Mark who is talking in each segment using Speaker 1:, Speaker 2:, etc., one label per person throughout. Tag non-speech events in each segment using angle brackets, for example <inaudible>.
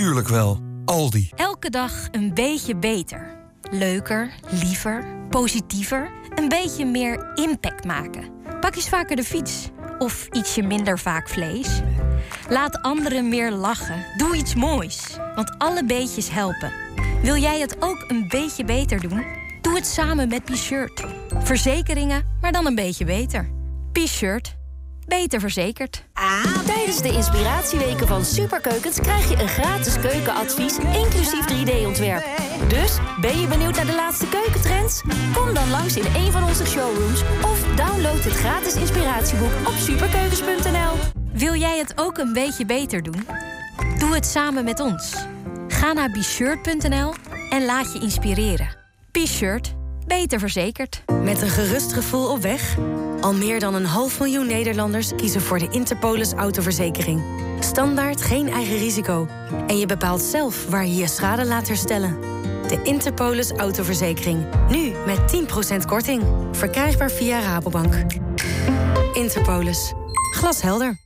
Speaker 1: Tuurlijk wel. Aldi.
Speaker 2: Elke dag een beetje beter. Leuker, liever, positiever. Een beetje meer impact maken. Pak eens vaker de fiets. Of ietsje minder vaak vlees. Laat anderen meer lachen. Doe iets moois. Want alle beetjes helpen. Wil jij het ook een beetje beter doen? Doe het samen met P-Shirt. Verzekeringen, maar dan een beetje beter. P-Shirt. Beter verzekerd.
Speaker 3: Tijdens de inspiratieweken van Superkeukens krijg je een gratis keukenadvies, inclusief 3D-ontwerp. Dus ben je benieuwd naar de laatste keukentrends? Kom dan langs in een van onze showrooms of download het gratis inspiratieboek op superkeukens.nl.
Speaker 2: Wil jij het ook een beetje beter doen? Doe het samen met ons. Ga naar bshirt.nl en laat je inspireren. B-Shirt. Beter verzekerd.
Speaker 4: Met een gerust gevoel op weg? Al meer dan een half miljoen Nederlanders kiezen voor de Interpolis autoverzekering. Standaard geen eigen risico. En je bepaalt zelf waar je je schade laat herstellen. De Interpolis autoverzekering. Nu met 10% korting. Verkrijgbaar via Rabobank. Interpolis. Glashelder.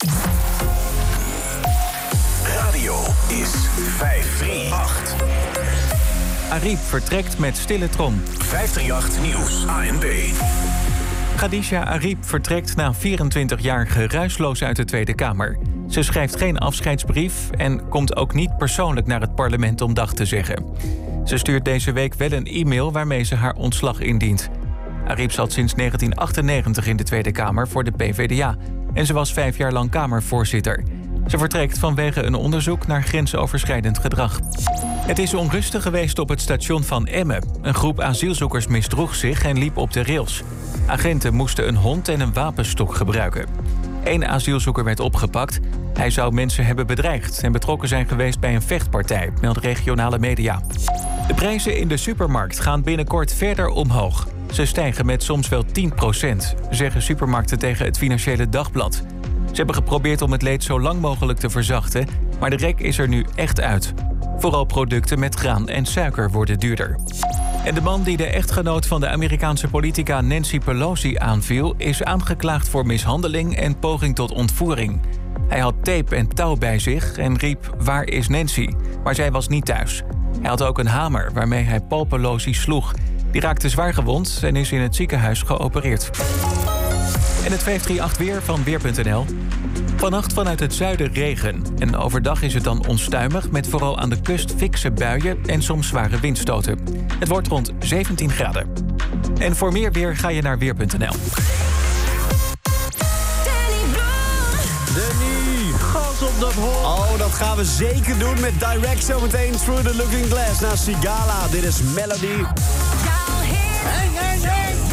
Speaker 5: Radio is 538.
Speaker 6: Ariep vertrekt met stille trom.
Speaker 5: 538 Nieuws, ANB.
Speaker 6: Khadija Ariep vertrekt na 24 jaar geruisloos uit de Tweede Kamer. Ze schrijft geen afscheidsbrief en komt ook niet persoonlijk naar het parlement om dag te zeggen. Ze stuurt deze week wel een e-mail waarmee ze haar ontslag indient. Ariep zat sinds 1998 in de Tweede Kamer voor de PvdA en ze was vijf jaar lang Kamervoorzitter. Ze vertrekt vanwege een onderzoek naar grensoverschrijdend gedrag. Het is onrustig geweest op het station van Emmen. Een groep asielzoekers misdroeg zich en liep op de rails. Agenten moesten een hond en een wapenstok gebruiken. Eén asielzoeker werd opgepakt. Hij zou mensen hebben bedreigd en betrokken zijn geweest bij een vechtpartij, meldt regionale media. De prijzen in de supermarkt gaan binnenkort verder omhoog. Ze stijgen met soms wel 10% zeggen supermarkten tegen het Financiële Dagblad. Ze hebben geprobeerd om het leed zo lang mogelijk te verzachten, maar de rek is er nu echt uit. Vooral producten met graan en suiker worden duurder. En de man die de echtgenoot van de Amerikaanse politica Nancy Pelosi aanviel, is aangeklaagd voor mishandeling en poging tot ontvoering. Hij had tape en touw bij zich en riep: Waar is Nancy? Maar zij was niet thuis. Hij had ook een hamer waarmee hij Paul Pelosi sloeg. Die raakte zwaar gewond en is in het ziekenhuis geopereerd. En het 538 weer van Weer.nl. Vannacht vanuit het zuiden regen. En overdag is het dan onstuimig met vooral aan de kust fikse buien en soms zware windstoten. Het wordt rond 17 graden. En voor meer weer ga je naar Weer.nl.
Speaker 7: Danny, gas op dat hol. Oh, dat gaan we zeker doen met Direct zometeen Through the Looking Glass naar Sigala. Dit is Melody.
Speaker 8: Hey, hey, hey.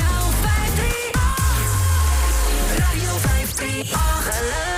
Speaker 8: 538.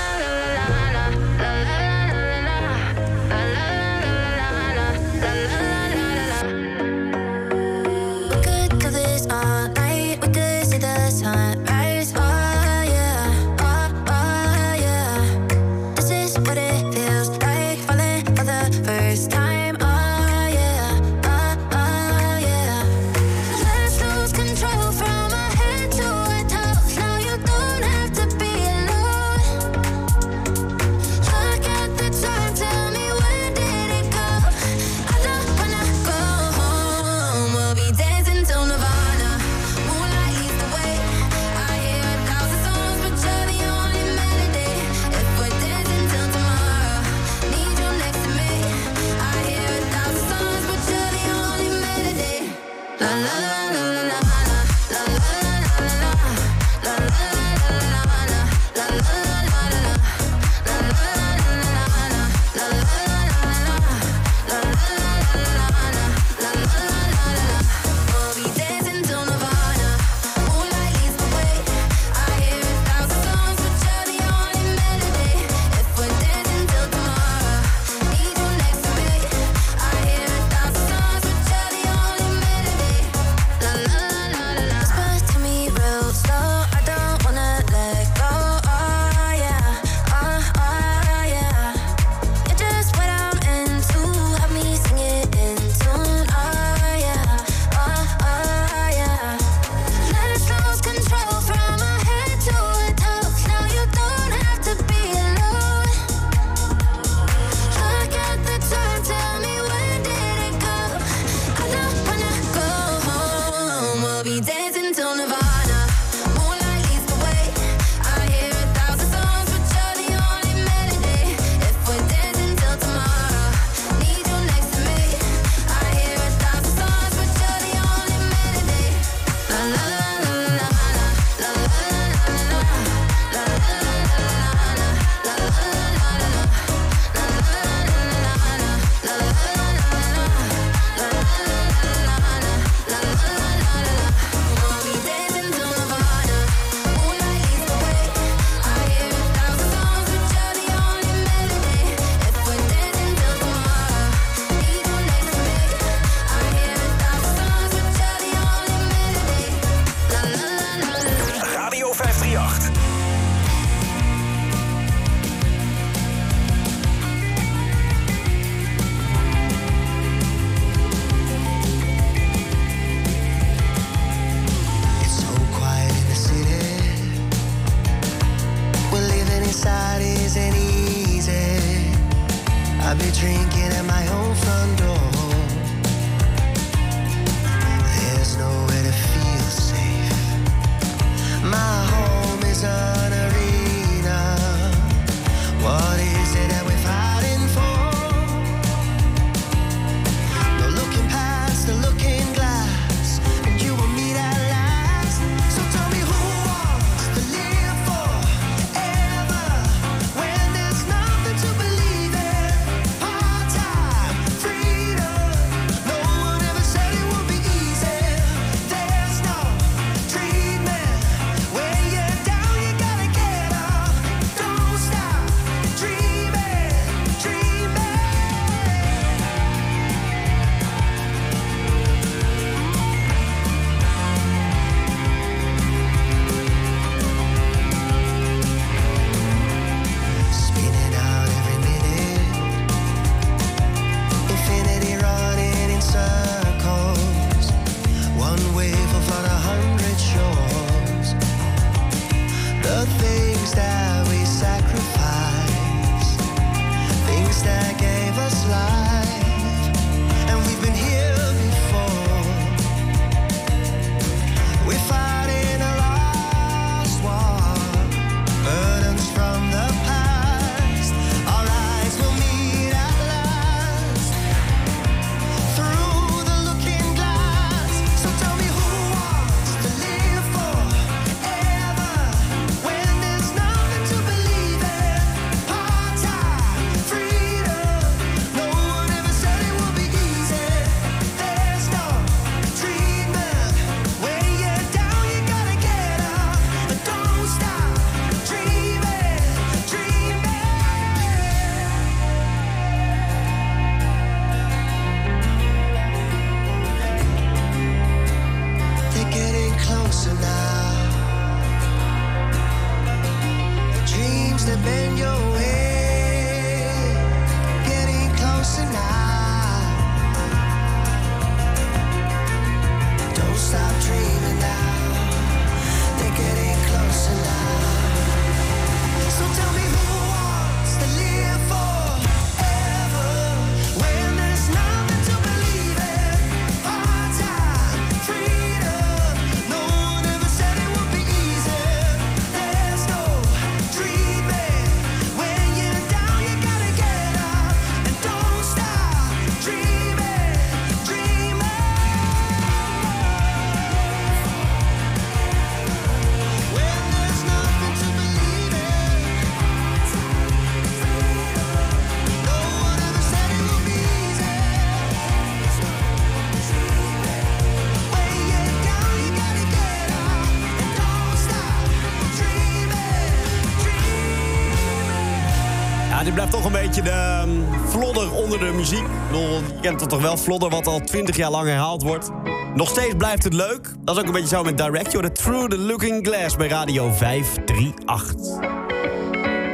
Speaker 7: Blijft toch een beetje de ehm, flodder onder de muziek. Je kent het toch wel, flodder wat al 20 jaar lang herhaald wordt. Nog steeds blijft het leuk. Dat is ook een beetje zo met Direct. Je Through the Looking Glass bij Radio 538.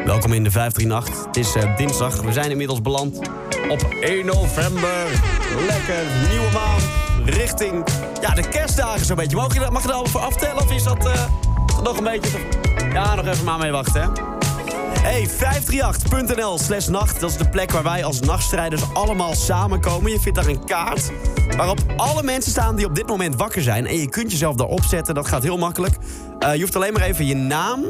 Speaker 7: Welkom in de 538. Het is eh, dinsdag. We zijn inmiddels beland op 1 november. Lekker, nieuwe maand. Richting ja, de kerstdagen zo'n beetje. Mag je, mag je er al voor aftellen of is dat eh, nog een beetje... Ja, nog even maar mee wachten, hè. Hey, 538.nl slash nacht. Dat is de plek waar wij als nachtstrijders allemaal samenkomen. Je vindt daar een kaart waarop alle mensen staan die op dit moment wakker zijn. En je kunt jezelf daarop zetten. Dat gaat heel makkelijk. Eh, je hoeft alleen maar even je naam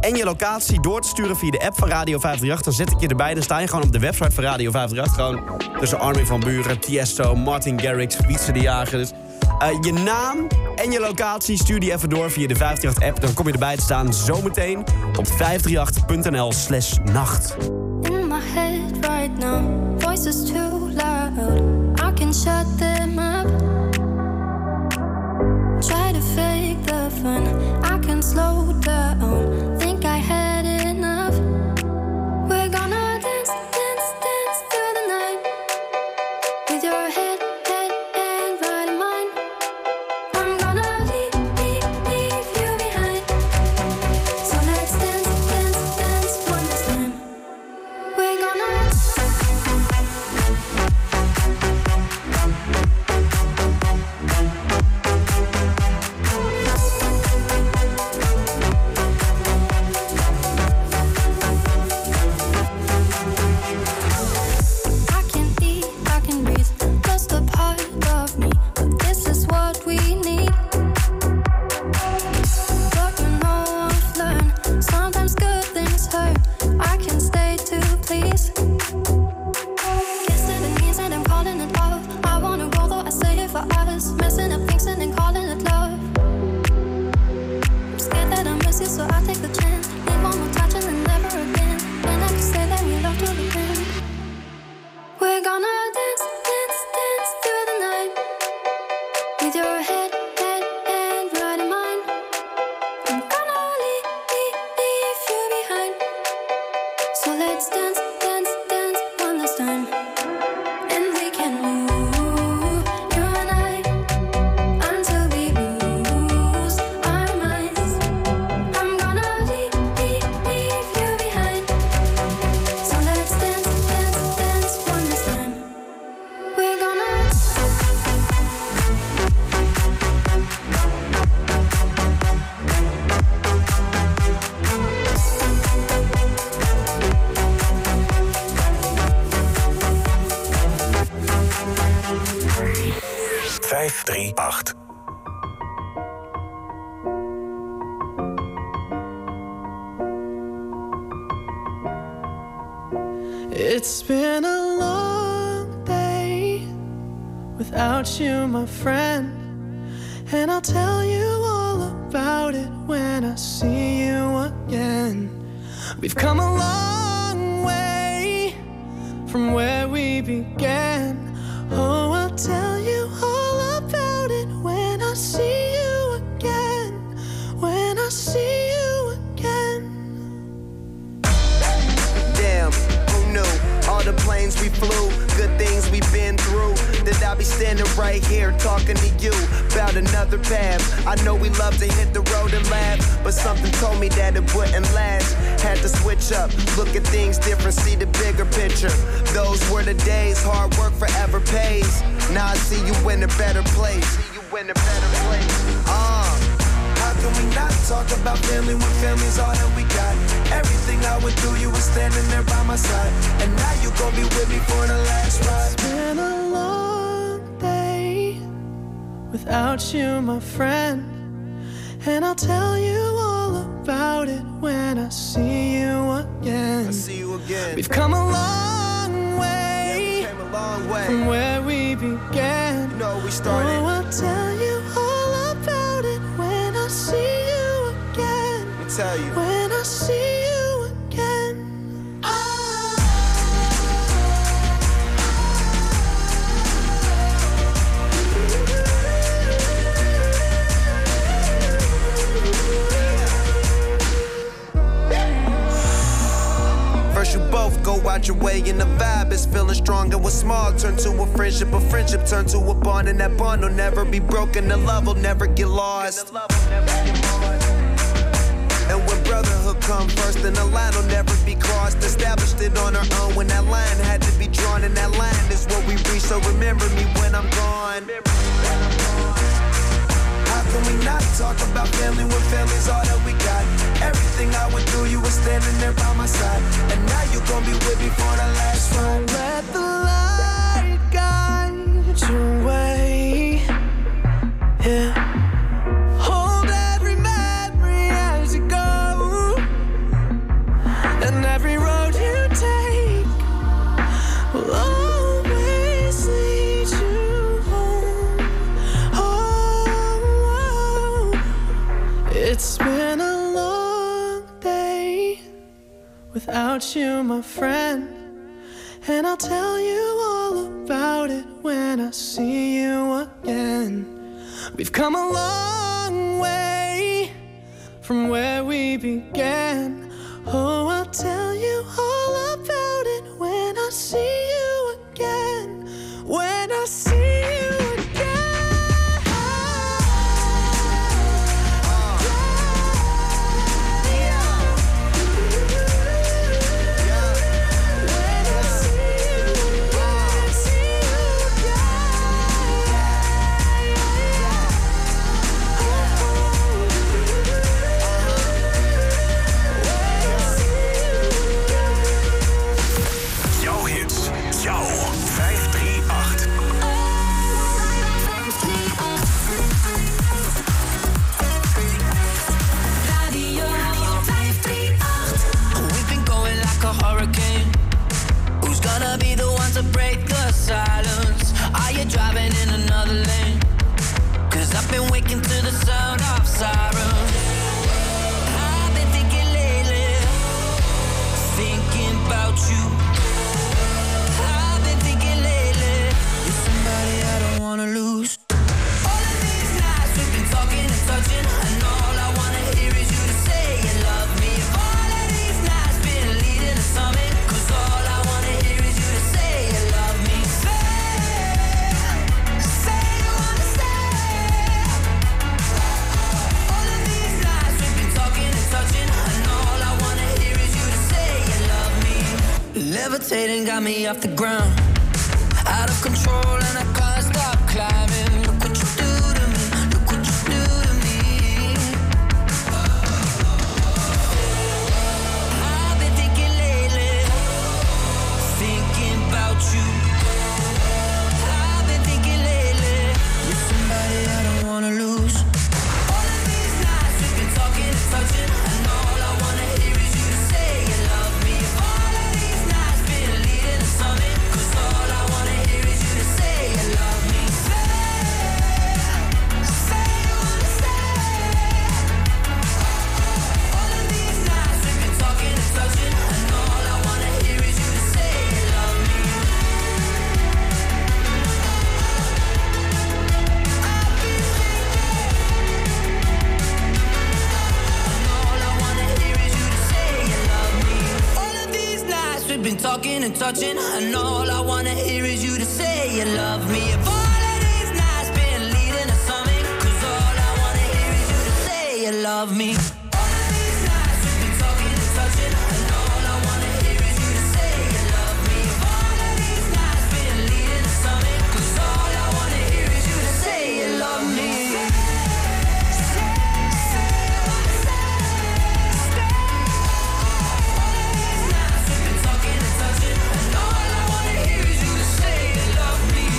Speaker 7: en je locatie door te sturen via de app van Radio 538. Dan zet ik je erbij. Dan sta je gewoon op de website van Radio 538. Gewoon tussen Armin van Buren, Tiesto, Martin Garrix, Wietse de Jager. Dus eh, je naam en je locatie stuur die even door via de 538-app. Dan kom je erbij te staan zometeen op 538.nl slash nacht.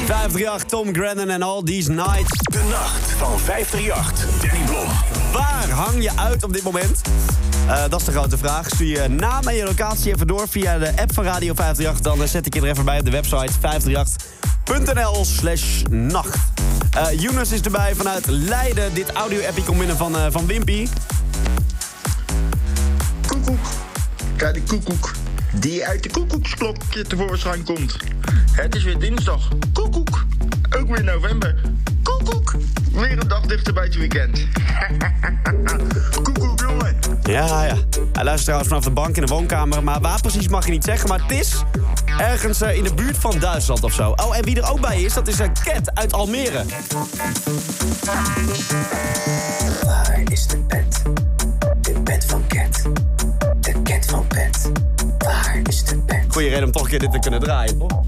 Speaker 5: 538,
Speaker 7: Tom Grennan en All These Nights.
Speaker 5: De nacht van 538. Danny Blom.
Speaker 7: Waar hang je uit op dit moment? Eh, dat is de grote vraag. Stuur je naam en je locatie even door via de app van Radio 538. Dan eh, zet ik je er even bij op de website 538.nl slash nacht. Eh Younes is erbij vanuit Leiden. Dit audio-appie komt binnen van, eh, van Wimpy.
Speaker 9: Koekoek. Kijk, die koekoek. Die uit de koekoeksklokje tevoorschijn komt. Het is weer dinsdag. Koekoek. Ook weer november. Koekoek. Weer een dag dichter bij het weekend. <laughs> Koekoek, jongen.
Speaker 7: Ja, ja. Hij luistert trouwens vanaf de bank in de woonkamer. Maar waar precies mag je niet zeggen. Maar het is ergens eh, in de buurt van Duitsland of zo. Oh, en wie er ook bij is, dat is een Cat uit Almere.
Speaker 10: Waar is de pet? De pet?
Speaker 7: Goeie reden om toch een keer dit te kunnen draaien. toch?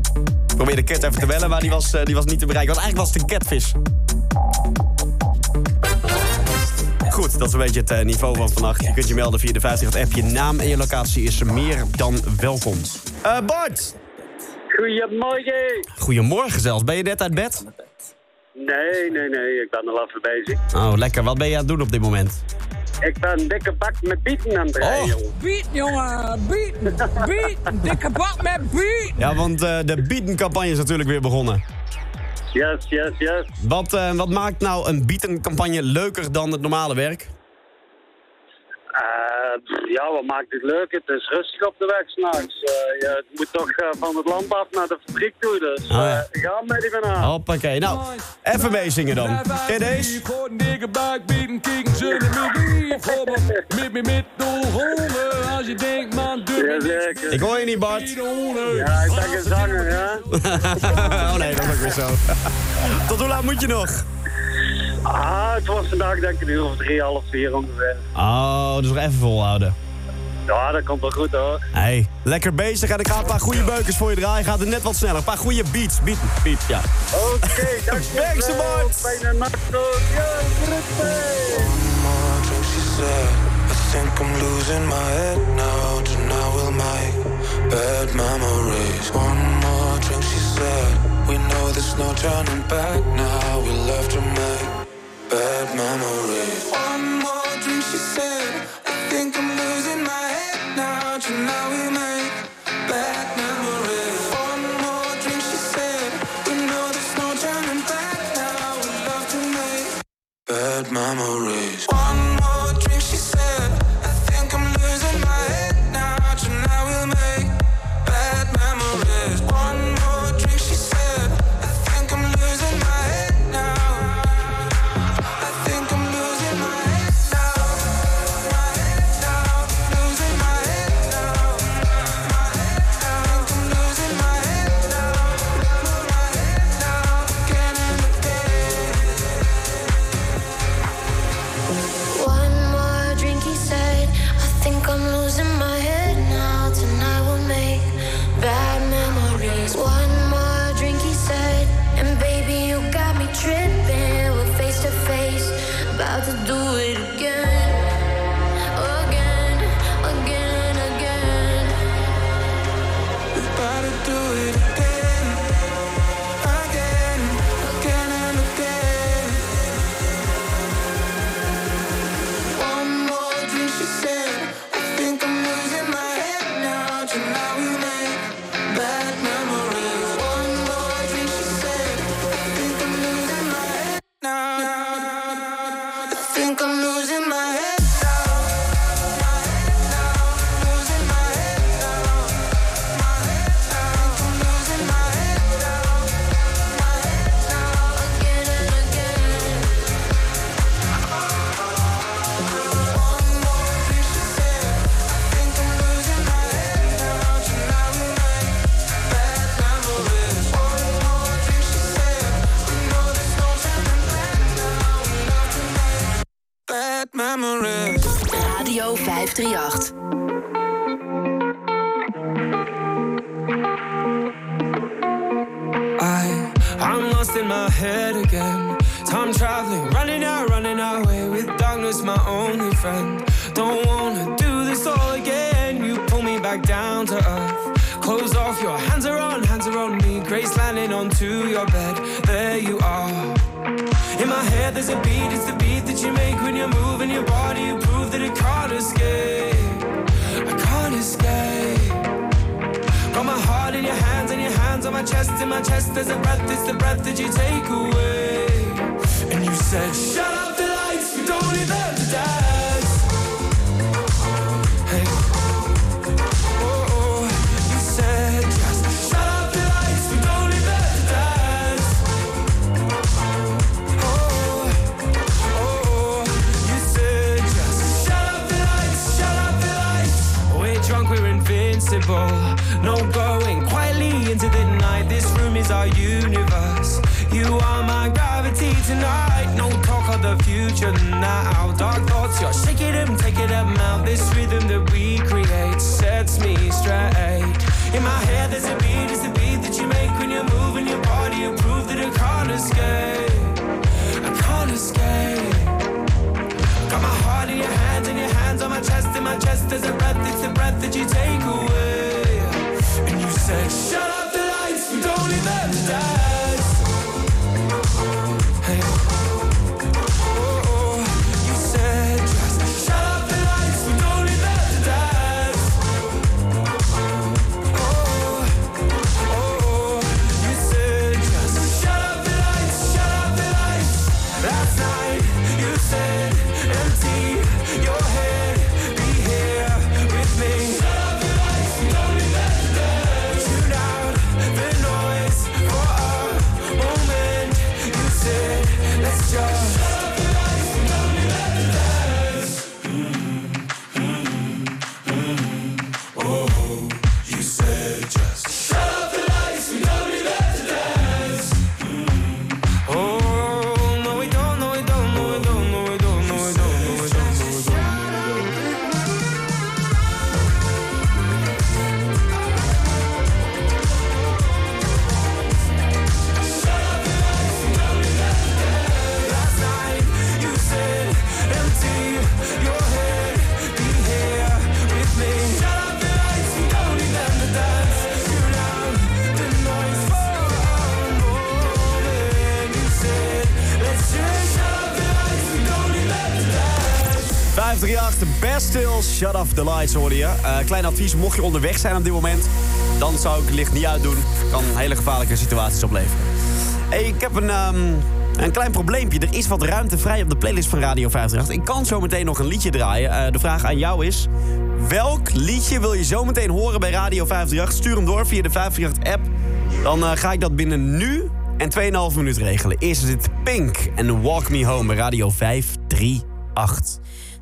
Speaker 7: Ik probeer de cat even te bellen, maar die was, eh, die was niet te bereiken. Want eigenlijk was het een catfish. Goed, dat is een beetje het eh, niveau van vannacht. Je kunt je melden via de 50 app. Je naam en je locatie is meer dan welkom. Eh Bart!
Speaker 11: Goedemorgen.
Speaker 7: Goedemorgen zelfs. Ben je net uit bed?
Speaker 11: Nee, nee, nee, ik ben al even bezig.
Speaker 7: Oh, lekker. Wat ben je aan het doen op dit moment?
Speaker 11: Ik ben een dikke bak met bieten aan het
Speaker 7: Oh.
Speaker 11: jongen.
Speaker 12: Biet, jongen, biet, biet, dikke bak met biet.
Speaker 7: Ja, want eh, de bietencampagne is natuurlijk weer begonnen.
Speaker 11: Yes, yes, yes.
Speaker 7: Wat, eh, wat maakt nou een bietencampagne leuker dan het normale werk?
Speaker 11: Eh, pff, ja, wat maakt het leuk? Het is rustig op de weg s'nachts. Eh je het moet toch eh, van het land af naar de fabriek toe, dus
Speaker 7: Oh, ja.
Speaker 11: eh, ga met die banaan.
Speaker 7: Hoppakee. Nou, even meezingen dan. Ken je deze? Ik hoor je niet, Bart.
Speaker 11: Ja, ik ben een zanger, ja. <laughs>
Speaker 7: oh nee, dat is ook weer zo. <laughs> Tot hoe laat moet je nog?
Speaker 11: Ah, het was vandaag denk ik een uur of drie, half vier ongeveer.
Speaker 7: Oh, dus nog even volhouden.
Speaker 11: Ja, dat komt wel goed hoor.
Speaker 7: Hey, lekker bezig. En ik ga een paar goede beukers voor je draaien. Gaat het net wat sneller. Een paar goede beats. Beat, beat, ja.
Speaker 11: Oké, <laughs> dankjewel.
Speaker 7: Thanks, Bart.
Speaker 11: Fijne nacht nog. Ja, groeten.
Speaker 13: she said. I think I'm losing my head now. Tonight we'll make bad memories. One more drink, she said. We know there's no turning back now. We love to make bad memories. One more drink, she said. I think I'm losing my head now. Tonight we make bad memories. One more drink, she said. We know there's no turning back now. We love to make bad memories. One
Speaker 14: 538,
Speaker 7: best still, shut off the lights hoor je. Eh, klein advies, mocht je onderweg zijn op dit moment... dan zou ik het licht niet uitdoen. Kan hele gevaarlijke situaties opleveren. Hey, ik heb een, ehm, een klein probleempje. Er is wat ruimte vrij op de playlist van Radio 538. Ik kan zo meteen nog een liedje draaien. Eh, de vraag aan jou is... welk liedje wil je zo meteen horen bij Radio 538? Stuur hem door via de 538-app. Dan eh, ga ik dat binnen nu en 2,5 minuut regelen. Eerst is het Pink en Walk Me Home bij Radio 538.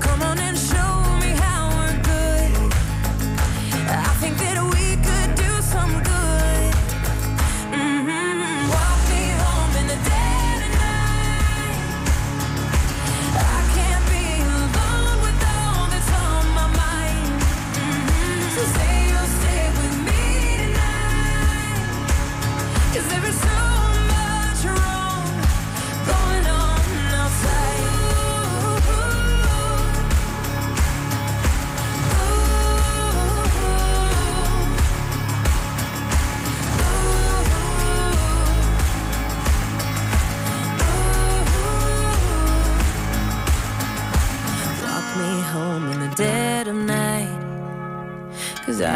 Speaker 15: come on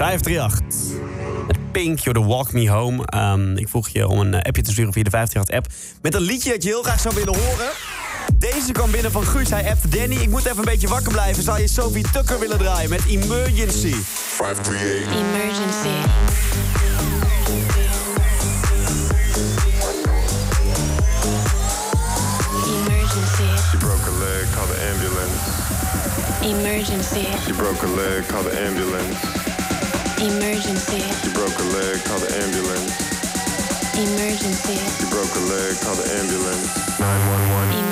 Speaker 7: 538. Pink, you're the walk me home. Ehm, ik vroeg je om een eh, appje te sturen via de 538-app. Met een liedje dat je heel graag zou willen horen. Deze kwam binnen van Guus. Hij appt Danny. Ik moet even een beetje wakker blijven. Zou je Sophie Tucker willen draaien met Emergency? 538.
Speaker 16: Emergency. Emergency.
Speaker 17: She broke a leg, called the ambulance.
Speaker 16: Emergency.
Speaker 17: She broke her leg, call the ambulance.
Speaker 16: Emergency.
Speaker 17: She broke her leg, call the ambulance.
Speaker 16: Emergency.
Speaker 17: She broke her leg, call the ambulance. 911.
Speaker 16: Emergency.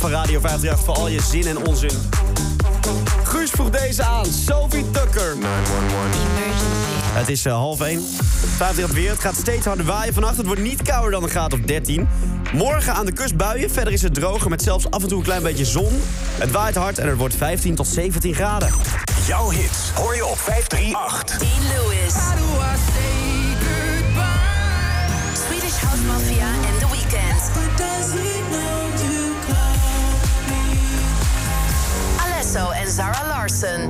Speaker 7: Van Radio 538 voor al je zin en onzin. Guus vroeg deze aan, Sophie Tucker.
Speaker 17: 911.
Speaker 7: Het is eh, half 1. 538 weer. Het gaat steeds harder waaien vannacht. Het wordt niet kouder dan een graad of 13. Morgen aan de kust buien. Verder is het droger met zelfs af en toe een klein beetje zon. Het waait hard en het wordt 15 tot 17 graden.
Speaker 8: Jouw hits hoor je op 538.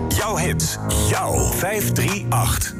Speaker 8: Jouw hits, jouw 538.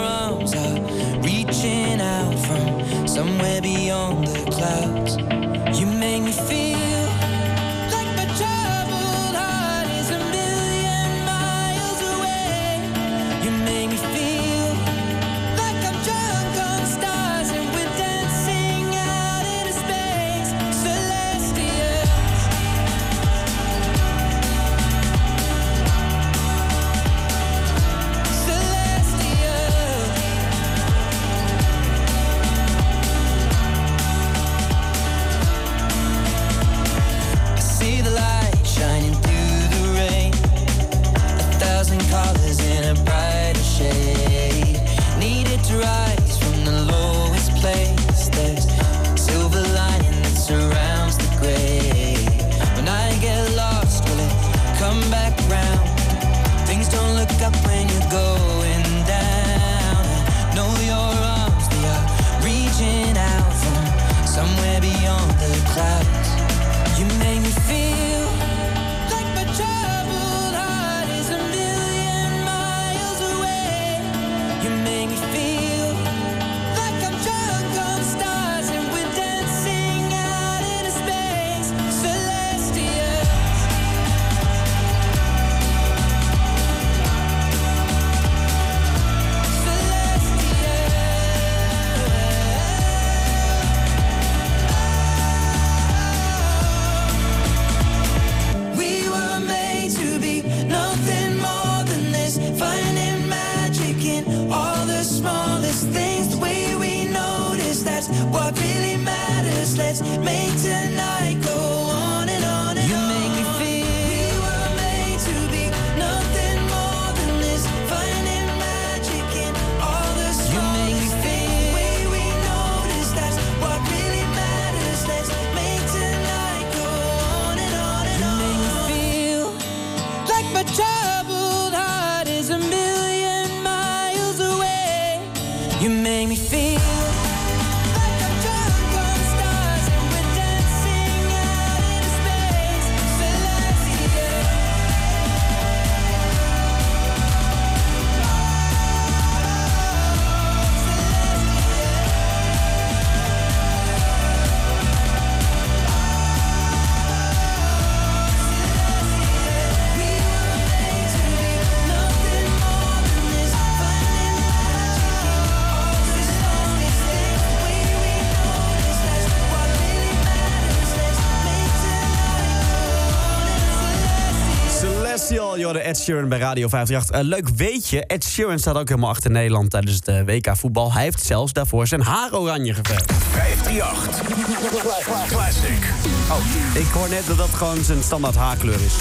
Speaker 15: Celestial,
Speaker 7: joh, de Ed Sheeran bij Radio 538. Eh, leuk weetje, Ed Sheeran staat ook helemaal achter Nederland tijdens het eh, WK voetbal. Hij heeft zelfs daarvoor zijn haar oranje geverfd.
Speaker 5: 538. Classic.
Speaker 7: Oh, ik hoor net dat dat gewoon zijn standaard haarkleur is.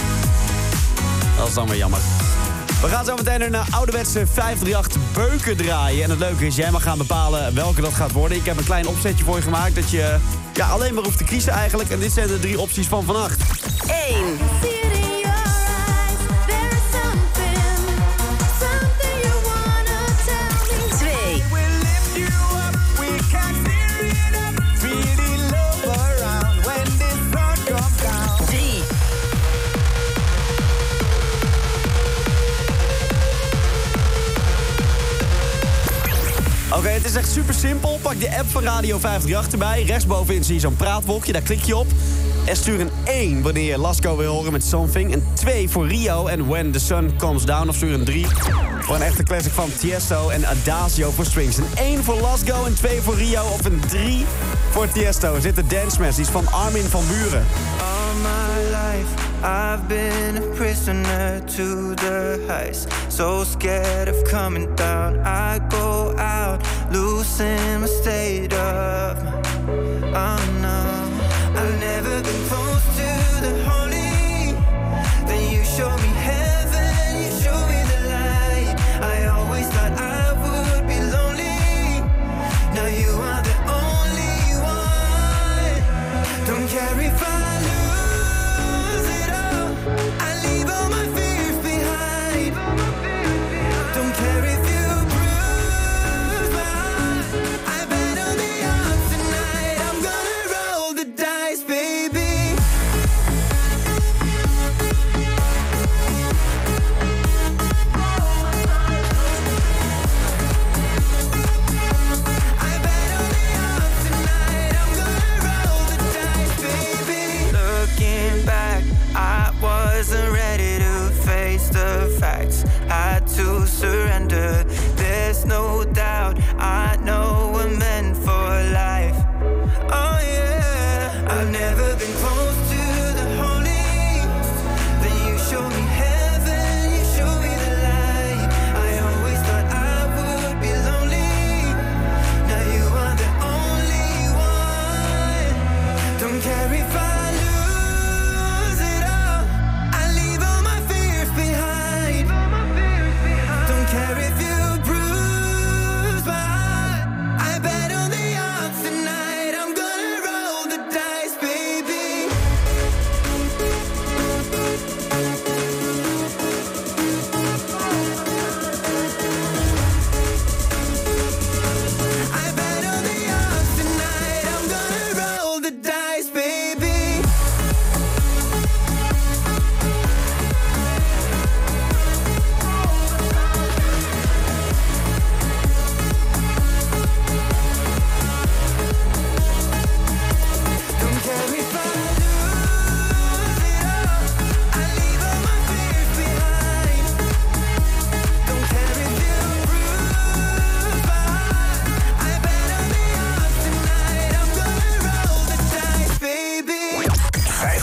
Speaker 7: Dat is dan weer jammer. We gaan zo meteen een eh, ouderwetse 538 beuken draaien. En het leuke is, jij mag gaan bepalen welke dat gaat worden. Ik heb een klein opzetje voor je gemaakt dat je ja, alleen maar hoeft te kiezen eigenlijk. En dit zijn de drie opties van vannacht.
Speaker 18: 1.
Speaker 7: Het is echt super simpel. Pak de app van Radio 538 erbij. Rechtsbovenin zie je zo'n praatwolkje, daar klik je op. En stuur een 1 wanneer je Lasco wil horen met Something. Een 2 voor Rio en When the Sun Comes Down. Of stuur een 3 voor een echte classic van Tiesto en Adagio voor Strings. Een 1 voor Lasco, een 2 voor Rio of een 3 voor Tiesto. Zit de Dance Mess, die is van Armin van Buren.
Speaker 19: All my life I've been a prisoner to the heights. So scared of coming down. I go out, losing my state of mind. Oh no, I've never been close to the holy. Then you show me heaven,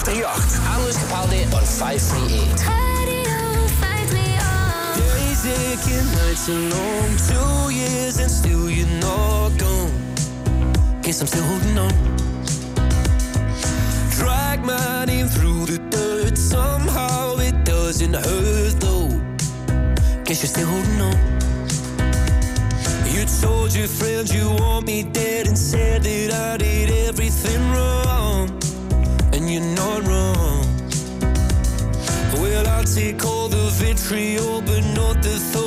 Speaker 5: 538.
Speaker 8: I'm Luis Capaldi on 538.
Speaker 15: Days aching, nights are long. Two years and still you're not gone. Guess I'm still holding on. Drag my name through the dirt. Somehow it doesn't hurt though. Guess you're still holding on. You told your friends you want me dead and said that I did everything wrong. You're not wrong. Well, I'll take all the vitriol, but not the thought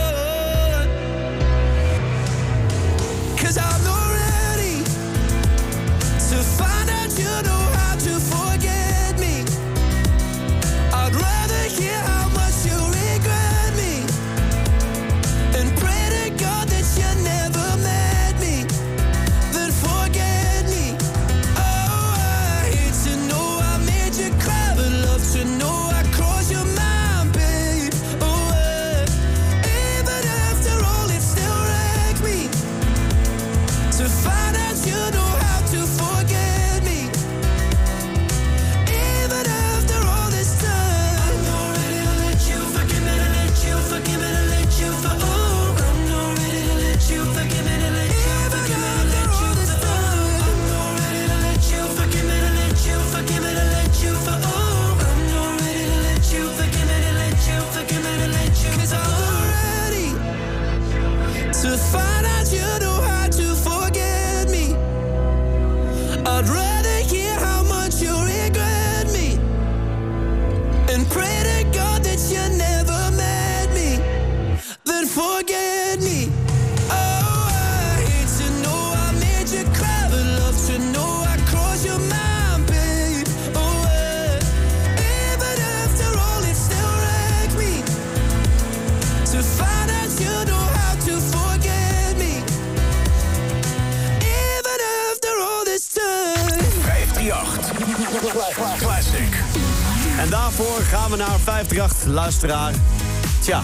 Speaker 7: Daarvoor gaan we naar 538 luisteraar. Tja.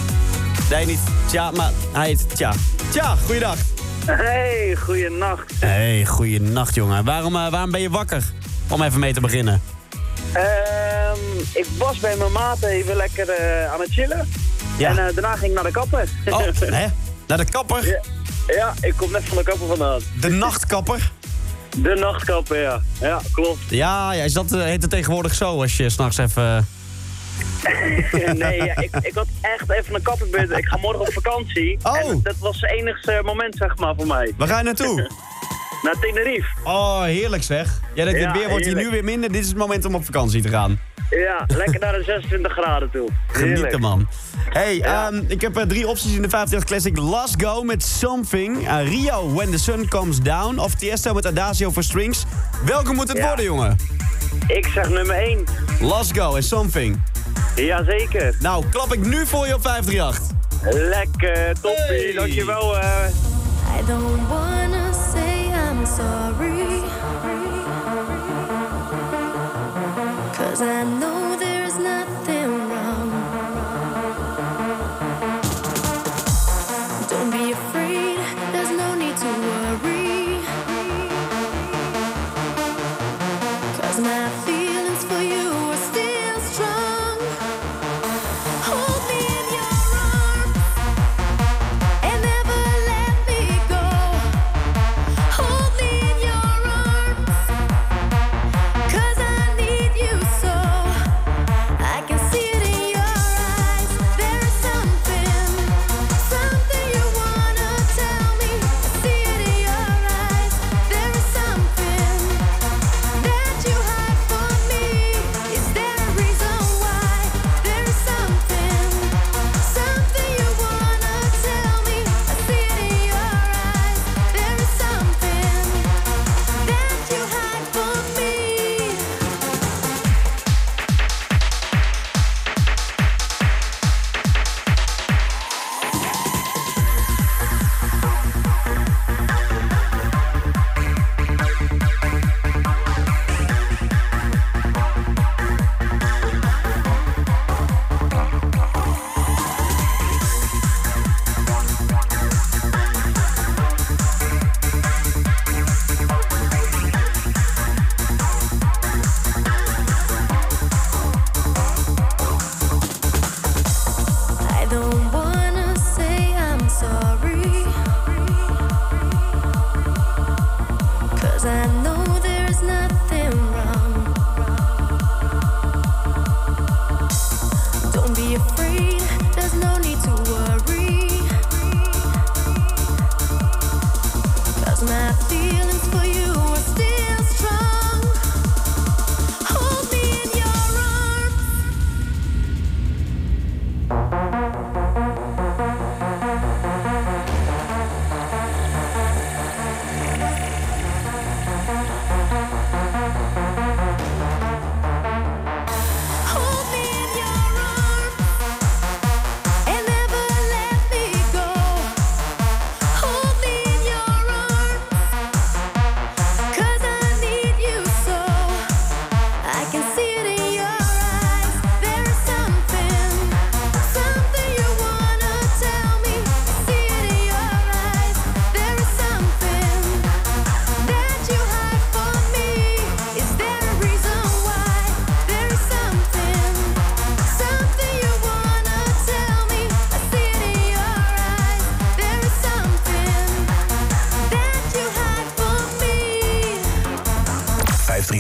Speaker 7: Nee, niet tja, maar hij heet Tja. Tja, goeiedag.
Speaker 11: Hey, goeienacht.
Speaker 7: Hey, goeienacht jongen. Waarom, eh, waarom ben je wakker? Om even mee te beginnen.
Speaker 11: Ehm, ik was bij mijn maat even lekker eh, aan het chillen.
Speaker 7: Ja.
Speaker 11: En eh, daarna ging ik naar de kapper.
Speaker 7: Oh, <laughs> hè? Naar de kapper?
Speaker 11: Ja, ja, ik kom net van de kapper vandaan.
Speaker 7: De nachtkapper?
Speaker 11: De nachtkapper, ja. Ja, klopt.
Speaker 7: Ja, ja is dat, eh, heet het tegenwoordig zo als je s'nachts even... <laughs>
Speaker 11: nee, ja, ik, ik had echt even een kapperbed. Ik ga morgen op vakantie.
Speaker 7: Oh.
Speaker 11: En dat was het enigste moment, zeg maar, voor mij.
Speaker 7: Waar ga je naartoe? <laughs>
Speaker 11: Naar Tenerife.
Speaker 7: Oh, heerlijk zeg. Ja, dit
Speaker 11: Ja,
Speaker 7: weer wordt hier nu weer minder. Dit is het moment om op vakantie te gaan.
Speaker 11: Ja, lekker naar de <laughs> 26 graden toe.
Speaker 7: Genieten, man. Hey, ehm, ik heb eh, drie opties in de 50 Classic. Last Go met Something. Eh, Rio, When the Sun Comes Down. Of Tiesto met Adagio for Strings. Welke moet het
Speaker 11: Ja.
Speaker 7: worden, jongen?
Speaker 11: Ik zeg nummer 1.
Speaker 7: Last Go en Something.
Speaker 11: Jazeker.
Speaker 7: Nou, klap ik nu voor je op 538.
Speaker 11: Lekker, toppie.
Speaker 7: Hey.
Speaker 11: Dankjewel. eh.
Speaker 20: I don't wanna say I'm sorry. Cause I know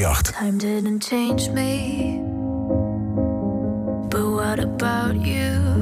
Speaker 5: 538.
Speaker 19: Time didn't change me. But what about you?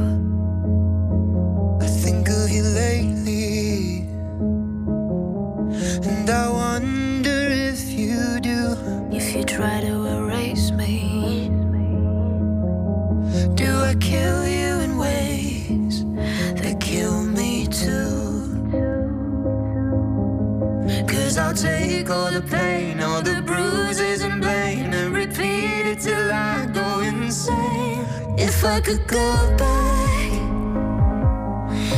Speaker 21: I
Speaker 19: could go back,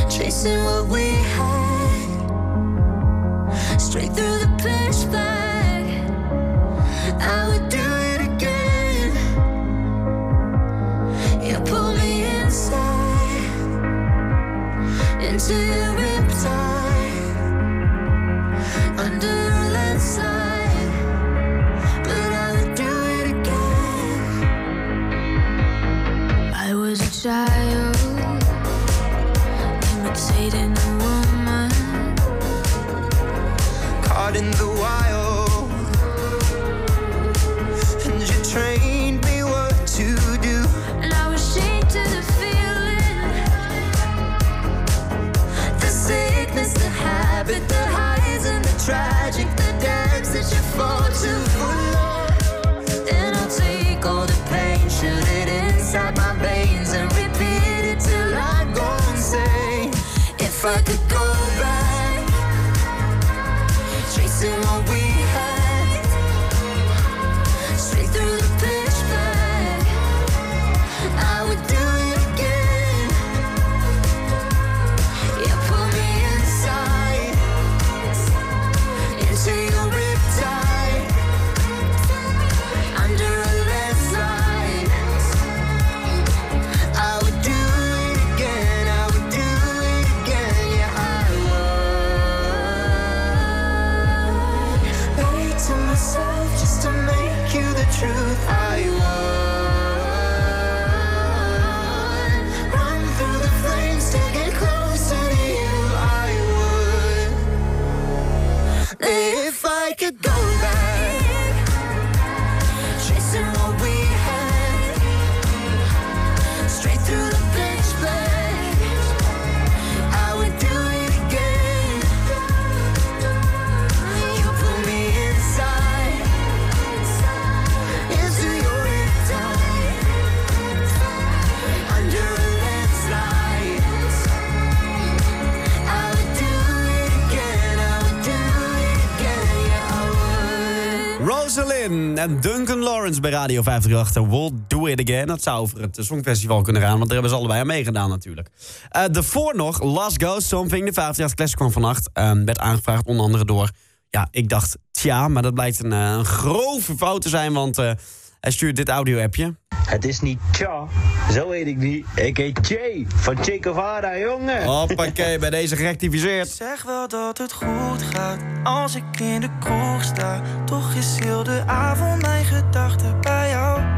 Speaker 19: chasing what we had, straight through the pitch I would do it again. You pull me inside. Into your
Speaker 7: en Duncan Lawrence bij Radio 538. We'll do it again. Dat zou over het Songfestival kunnen gaan, want daar hebben ze allebei aan meegedaan natuurlijk. Eh daarvoor nog Last Ghost Something, de 538 Classic kwam vannacht. eh, werd aangevraagd onder andere door... Ja, ik dacht, tja, maar dat blijkt een, eh, een grove fout te zijn, want eh, hij stuurt dit audio-appje.
Speaker 22: Het is niet Tja, zo heet ik niet. Ik heet Che van Che Guevara, jongen.
Speaker 7: Hoppakee, <laughs> bij deze gerectificeerd.
Speaker 23: Zeg wel dat het goed gaat als ik in de kroeg sta. Toch is heel de avond mijn gedachten bij jou.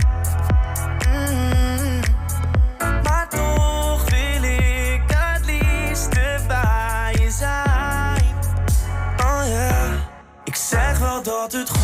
Speaker 23: Zeg wel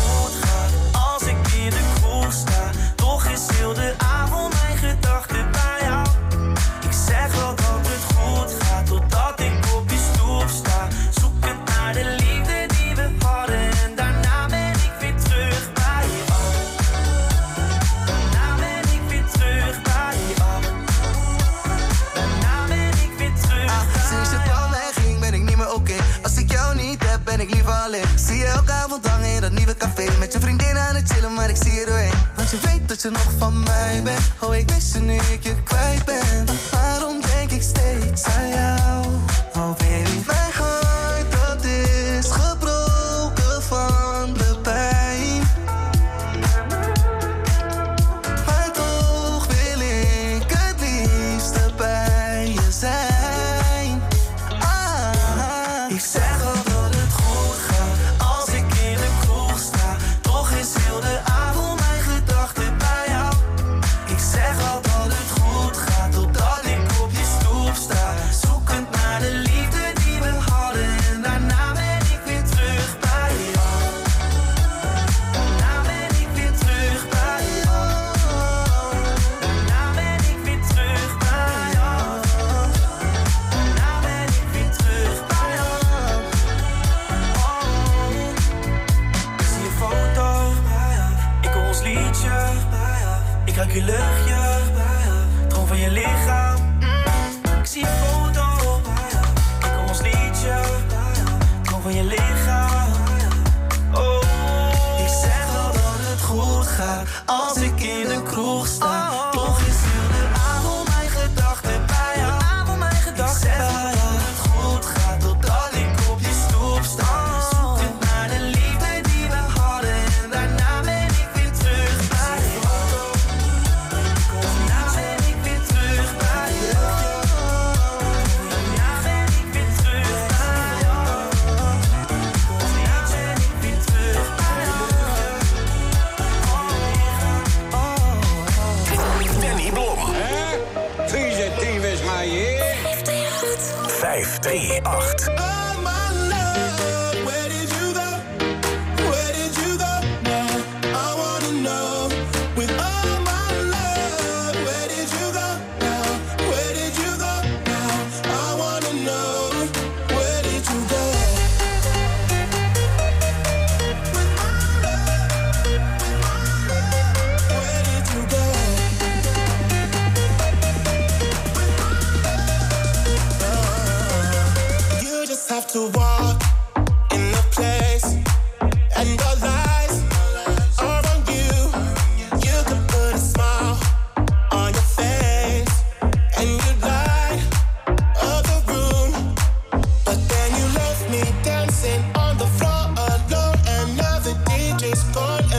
Speaker 21: maar ik zie je doorheen Want je weet dat je nog van mij bent. Oh ik mis je nu ik je kwijt ben. Waarom denk ik steeds aan jou? Oh baby
Speaker 24: Lord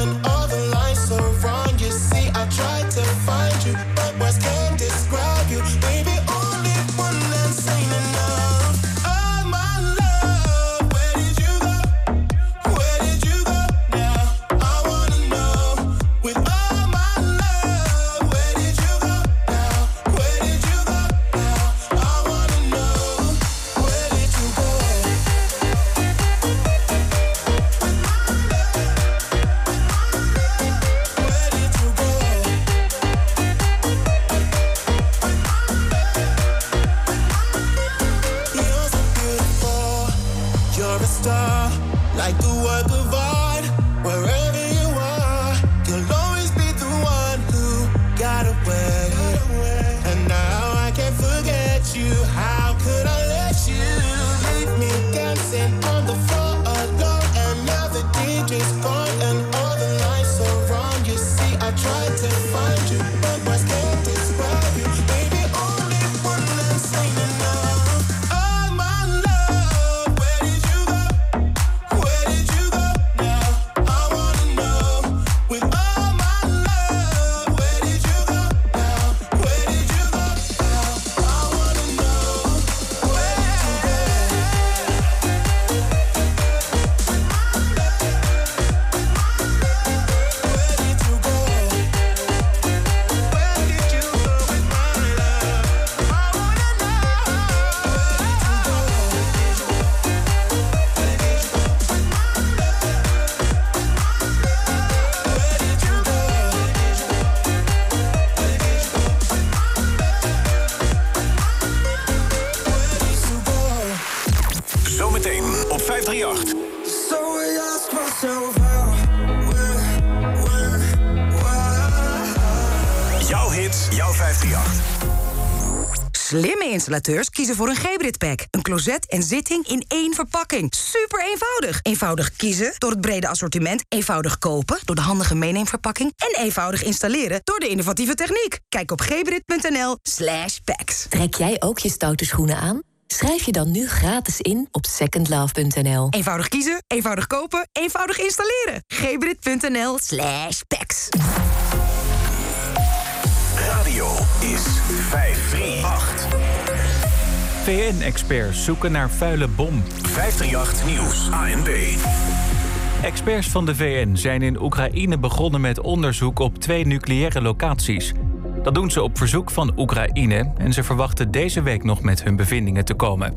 Speaker 24: installateurs kiezen voor een Gebrit pack. Een closet en zitting in één verpakking. Super eenvoudig. Eenvoudig kiezen door het brede assortiment. Eenvoudig kopen door de handige meeneemverpakking. En eenvoudig installeren door de innovatieve techniek. Kijk op gebrit.nl slash packs.
Speaker 3: Trek jij ook je stoute schoenen aan? Schrijf je dan nu gratis in op secondlove.nl.
Speaker 24: Eenvoudig kiezen, eenvoudig kopen, eenvoudig installeren. gbrit.nl slash packs.
Speaker 5: Radio is 538.
Speaker 6: VN-experts zoeken naar vuile bom.
Speaker 5: 538 Nieuws, ANB.
Speaker 6: Experts van de VN zijn in Oekraïne begonnen met onderzoek op twee nucleaire locaties. Dat doen ze op verzoek van Oekraïne en ze verwachten deze week nog met hun bevindingen te komen.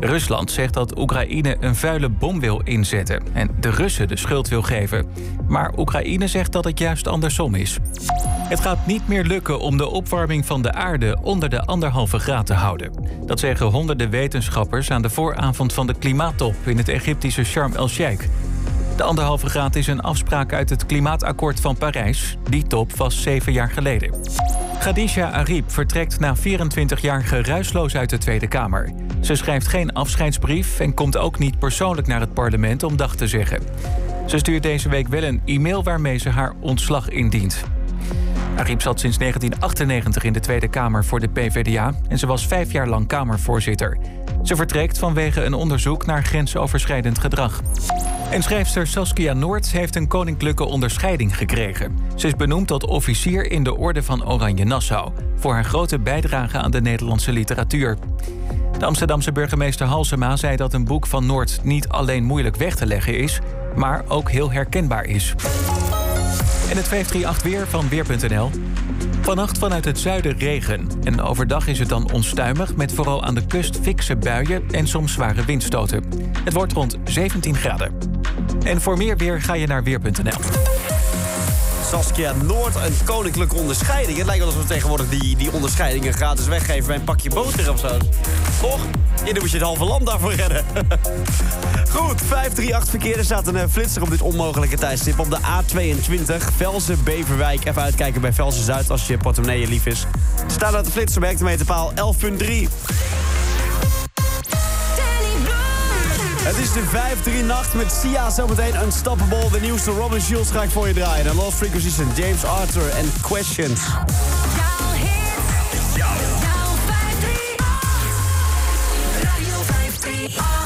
Speaker 6: Rusland zegt dat Oekraïne een vuile bom wil inzetten en de Russen de schuld wil geven. Maar Oekraïne zegt dat het juist andersom is. Het gaat niet meer lukken om de opwarming van de aarde onder de anderhalve graad te houden. Dat zeggen honderden wetenschappers aan de vooravond van de klimaattop in het Egyptische Sharm el-Sheikh. De anderhalve graad is een afspraak uit het klimaatakkoord van Parijs. Die top was zeven jaar geleden. Khadija Ariep vertrekt na 24 jaar geruisloos uit de Tweede Kamer. Ze schrijft geen afscheidsbrief en komt ook niet persoonlijk naar het parlement om dag te zeggen. Ze stuurt deze week wel een e-mail waarmee ze haar ontslag indient. Ariep zat sinds 1998 in de Tweede Kamer voor de PvdA en ze was vijf jaar lang Kamervoorzitter. Ze vertrekt vanwege een onderzoek naar grensoverschrijdend gedrag. En schrijfster Saskia Noord heeft een koninklijke onderscheiding gekregen. Ze is benoemd tot officier in de Orde van Oranje Nassau... voor haar grote bijdrage aan de Nederlandse literatuur. De Amsterdamse burgemeester Halsema zei dat een boek van Noord... niet alleen moeilijk weg te leggen is, maar ook heel herkenbaar is. En het 538 weer van Weer.nl. Vannacht vanuit het zuiden regen. En overdag is het dan onstuimig met vooral aan de kust fikse buien en soms zware windstoten. Het wordt rond 17 graden. En voor meer weer ga je naar Weer.nl.
Speaker 7: Saskia Noord, een koninklijke onderscheiding. Het lijkt wel alsof we tegenwoordig die, die onderscheidingen gratis weggeven bij een pakje boter of zo. Toch? Dan moet je het halve land daarvoor redden. <laughs> Goed, 538 verkeer. Er staat een eh, flitser op dit onmogelijke tijdstip. Op de A22, Velzen-Beverwijk. Even uitkijken bij Velzen-Zuid als je portemonnee je lief is. Staat uit de flitser bij hectometerpaal 11.3. Het is de 5-3 nacht met Sia zometeen Unstoppable. De nieuwste Robin Schulz ga ik voor je draaien. En Lost Frequencies en James Arthur en Questions.
Speaker 19: Radio 538.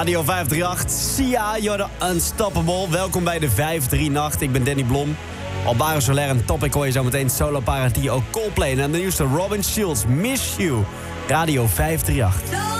Speaker 8: Radio 538, Sia, you're unstoppable. Welkom bij de 538, ik ben Danny Blom. Al Soler en Topic hoor je zo meteen solo paradie ook Coldplay. En de nieuwste Robin Shields, Miss You, Radio 538.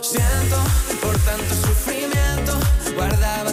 Speaker 15: siento por tanto sufrimiento. Guardaba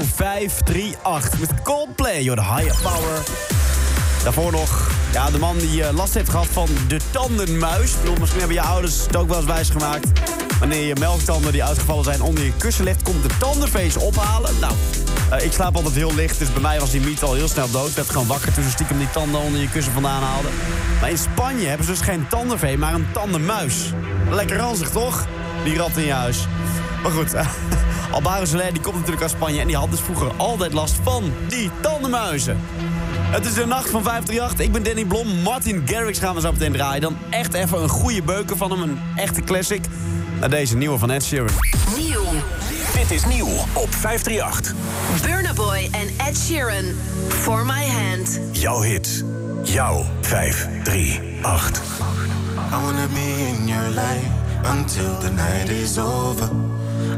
Speaker 7: hits, jouw 538 met Coldplay, de higher power. Daarvoor nog, ja, de man die eh, last heeft gehad van de tandenmuis. Misschien hebben je ouders het ook wel eens wijsgemaakt. Wanneer je melktanden die uitgevallen zijn onder je kussen legt, komt de tandenfeest ophalen. Nou, eh, ik slaap altijd heel licht, dus bij mij was die mythe al heel snel dood. Ik werd gewoon wakker toen ze stiekem die tanden onder je kussen vandaan haalden. Maar in Spanje hebben ze dus geen tandenvee, maar een tandenmuis. Lekker ranzig, toch? Die rat in je huis. Maar goed, <laughs> Alvaro Soler die komt natuurlijk uit Spanje... en die had dus vroeger altijd last van die tandenmuizen. Het is de nacht van 538. Ik ben Danny Blom. Martin Garrix gaan we zo meteen draaien. Dan echt even een goede beuker van hem. Een echte classic. Naar deze nieuwe van Ed Sheeran.
Speaker 25: Nieuw.
Speaker 5: Dit is nieuw op 538.
Speaker 25: Burna Boy en Ed Sheeran. For My Hand.
Speaker 5: Jouw hits. Jouw 538.
Speaker 26: I wanna be in your life until the night is over.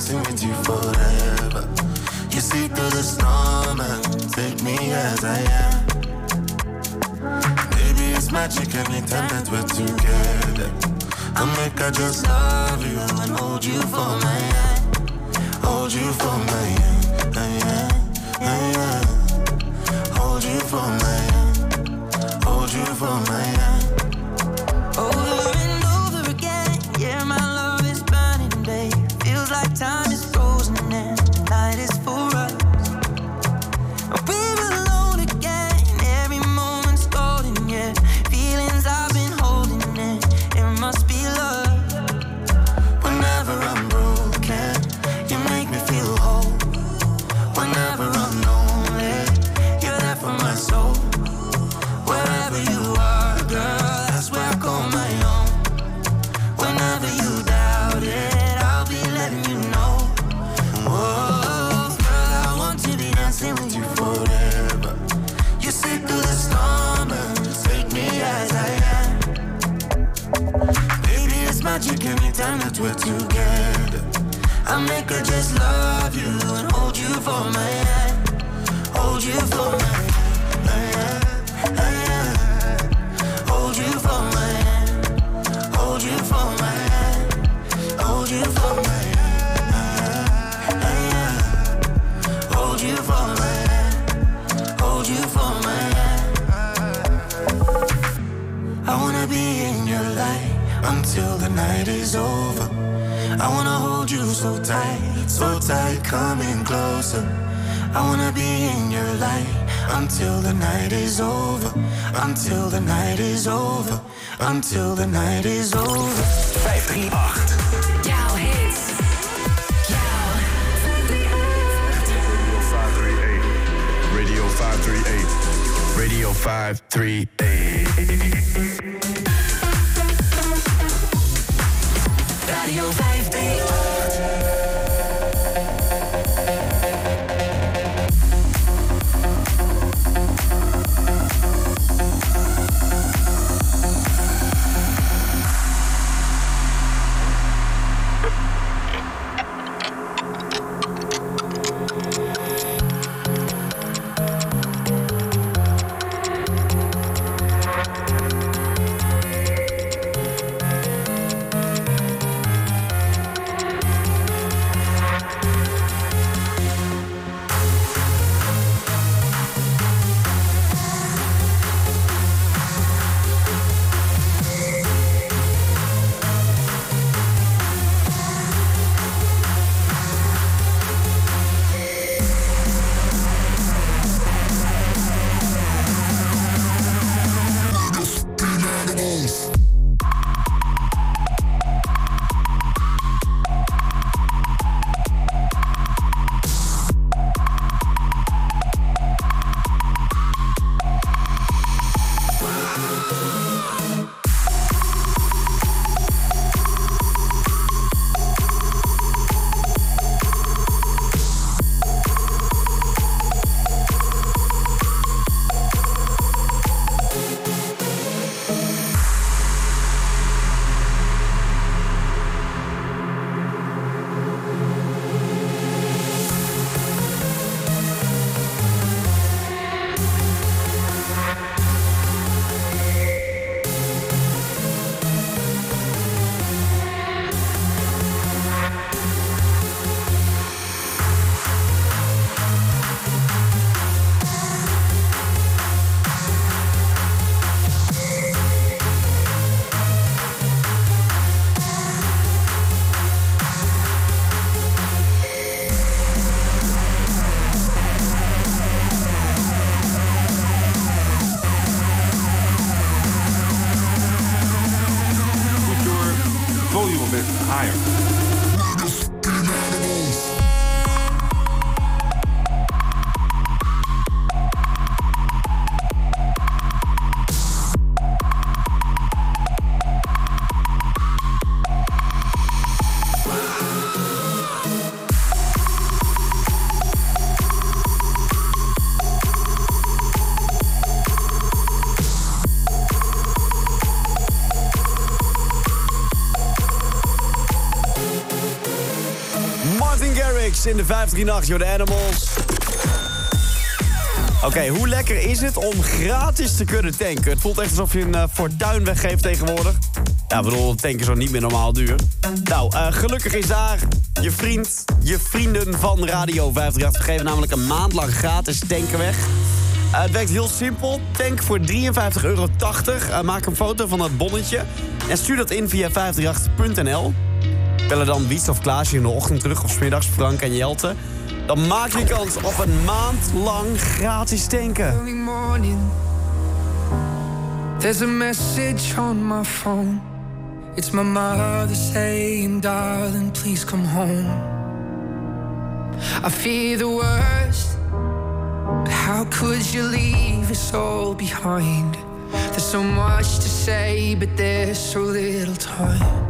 Speaker 26: Dancing with you forever. You see through the storm and take me as I am. Baby, it's magic anytime that we're together. I make I just love you and hold you for my hand. Hold you for my hand, hand. Hold you for my hand. Hold you for my hand. Until the night is over. Until the night is over.
Speaker 5: 538.
Speaker 25: Jouw hits.
Speaker 17: Radio 538. Radio 538.
Speaker 25: Radio 538,
Speaker 7: joh, de Animals. Oké, hoe lekker is het om gratis te kunnen tanken? Het voelt echt alsof je een eh, fortuin weggeeft tegenwoordig. Ja, bedoel, tanken is al niet meer normaal duur. Nou, eh, gelukkig is daar je vriend, je vrienden van Radio 538 geven namelijk een maand lang gratis tanken weg. Eh, het werkt heel simpel. Tank voor 53,80 euro. Maak een foto van dat bonnetje en stuur dat in via 538.nl. Bellen dan Wiets of Klaasje in de ochtend terug of 's middags Frank en Jelte. Dan maak je kans op een maand lang gratis tanken.
Speaker 15: There's a message on my phone. It's my mother saying, darling, please come home. I fear the worst, but how could you leave us all behind? There's so much to say, but there's so little time.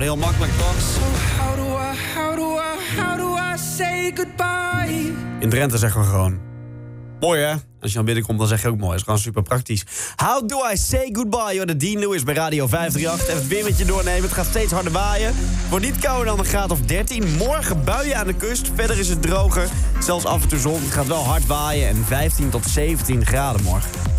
Speaker 7: Nou, heel makkelijk toch? In Drenthe zeggen we gewoon. Mooi hè? Als je dan binnenkomt, dan zeg je ook mooi. Dat is gewoon super praktisch. How do I say goodbye? Joh, de Dean Lewis bij Radio 538. Even het weer met je doornemen. Het gaat steeds harder waaien. Wordt niet kouder dan een graad of 13. Morgen buien aan de kust. Verder is het droger. Zelfs af en toe zon. Het gaat wel hard waaien. En 15 tot 17 graden morgen.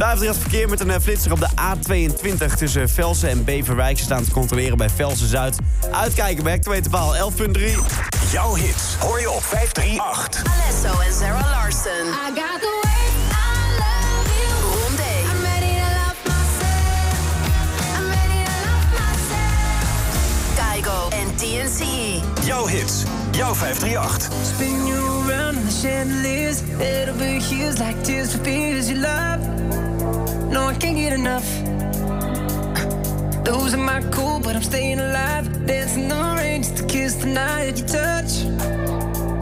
Speaker 7: 538 verkeer met een eh, flitser op de A22 tussen Velsen en Beverwijk. Ze staan te controleren bij Velsen Zuid. Uitkijken bij hectometer paal 11.3.
Speaker 5: Jouw hits hoor je op 538.
Speaker 25: Alesso en Sarah Larson.
Speaker 8: I got the way I love you.
Speaker 25: Rondé.
Speaker 8: I'm ready to love myself. I'm ready to love myself.
Speaker 25: Kaigo en TNC.
Speaker 5: Jouw hits, jouw 538.
Speaker 27: Spin you around in the chandeliers. It'll be hues like tears for fears you love. No, I can't get enough. Losing my cool, but I'm staying alive. Dancing the rain just to kiss the night you touch.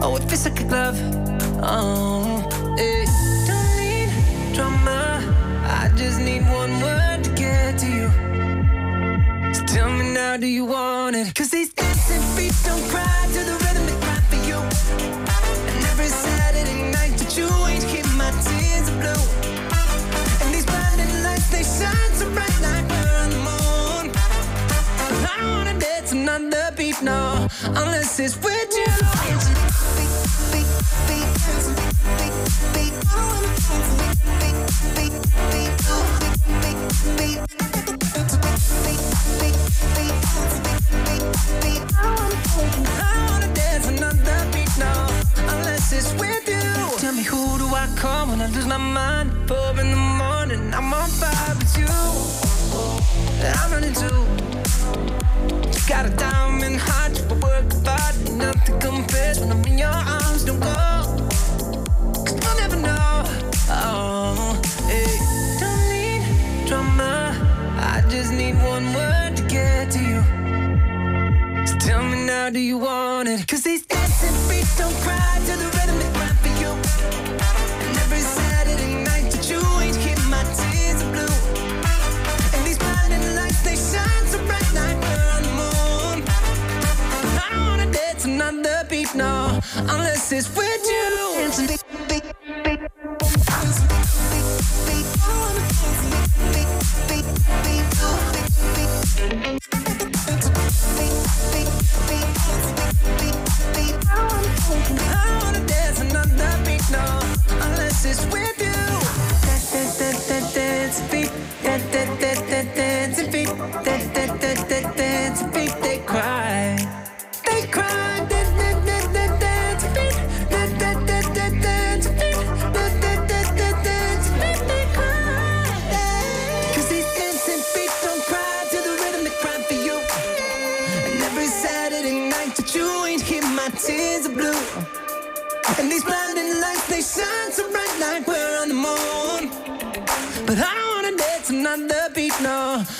Speaker 27: Oh, it feels like a glove. Oh, eh. Don't need drama. I just need one word to get to you. So tell me now, do you want it? Cause these dancing feet don't cry to the rhythm they cry for you. And every Saturday night that you ain't keep my tears blue. And these blinding lights, they shine so bright like we're on the I'm on fire with you. and I'm
Speaker 15: running too. You got a diamond heart, you work body, nothing compares when I'm in your arms. Don't go, cause you'll never know. Oh, hey. Don't need drama, I just need one word to get to you. So tell me now, do you want it? Cause these dancing feet don't cry to the rhythm that life now, unless it's with you. I wanna dance another beat, no, unless it's with.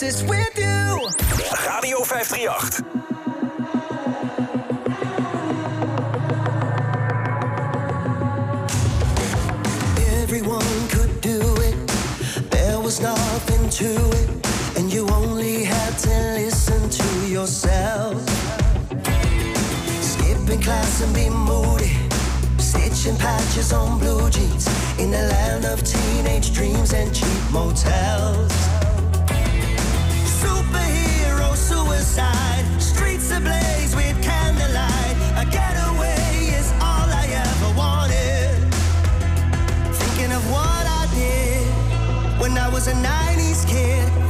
Speaker 15: this is with you.
Speaker 5: Radio 538.
Speaker 18: was nothing to it, and you only had to listen to yourself. Skipping class and be moody, stitching patches on blue jeans in the land of teenage dreams and cheap motels. streets ablaze with candlelight. A getaway is all I ever wanted. Thinking of what I did when I was a 90s kid.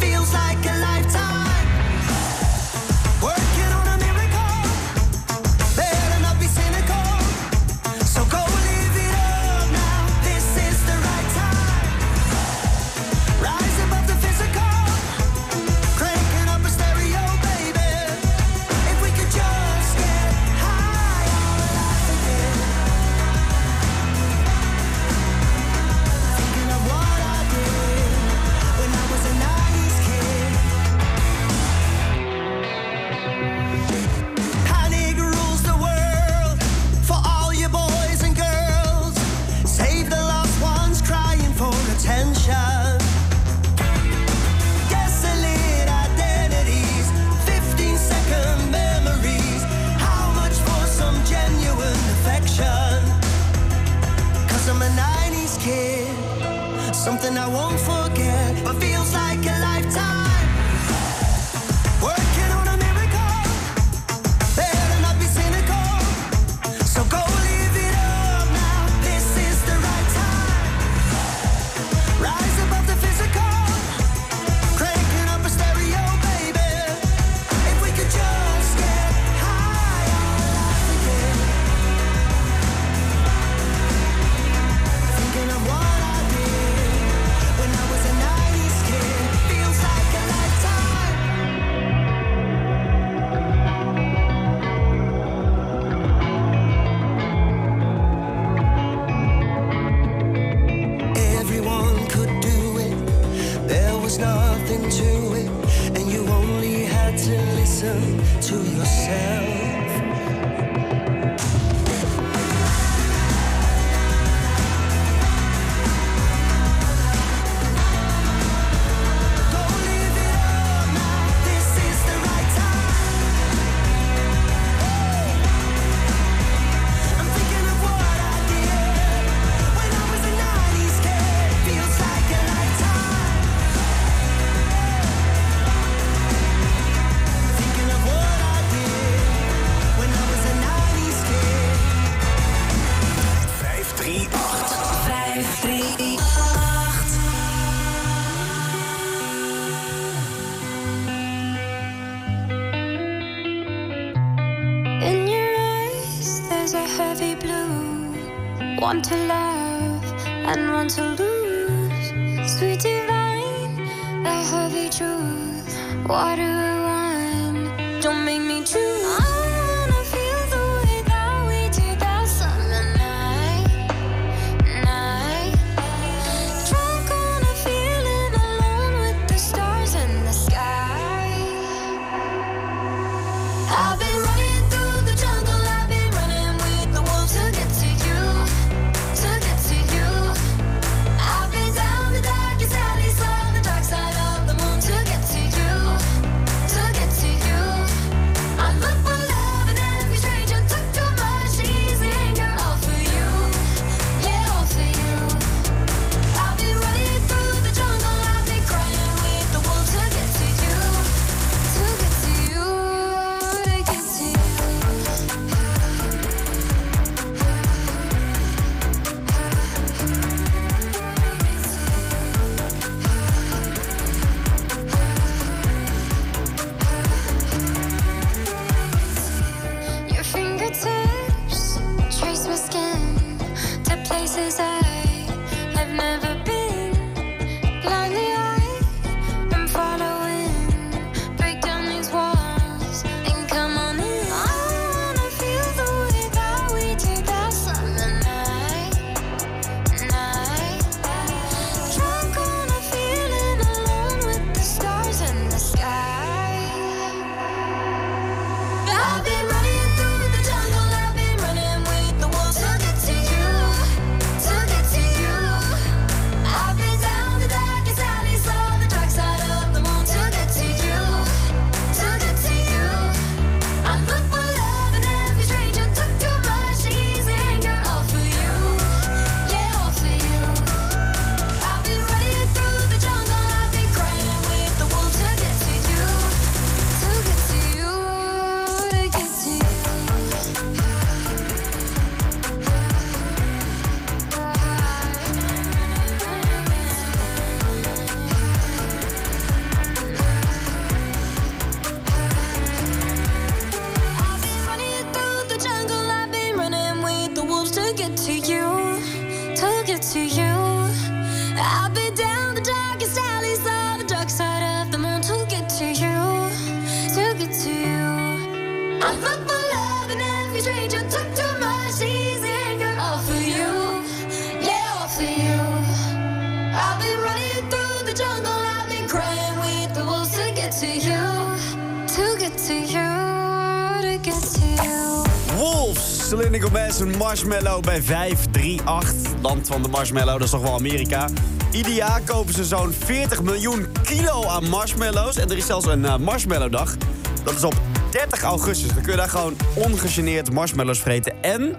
Speaker 7: Marshmallow bij 538. Land van de marshmallow, dat is toch wel Amerika. Ieder jaar kopen ze zo'n 40 miljoen kilo aan marshmallows. En er is zelfs een uh, marshmallowdag. Dat is op 30 augustus. Dan kun je daar gewoon ongegeneerd marshmallows vreten. En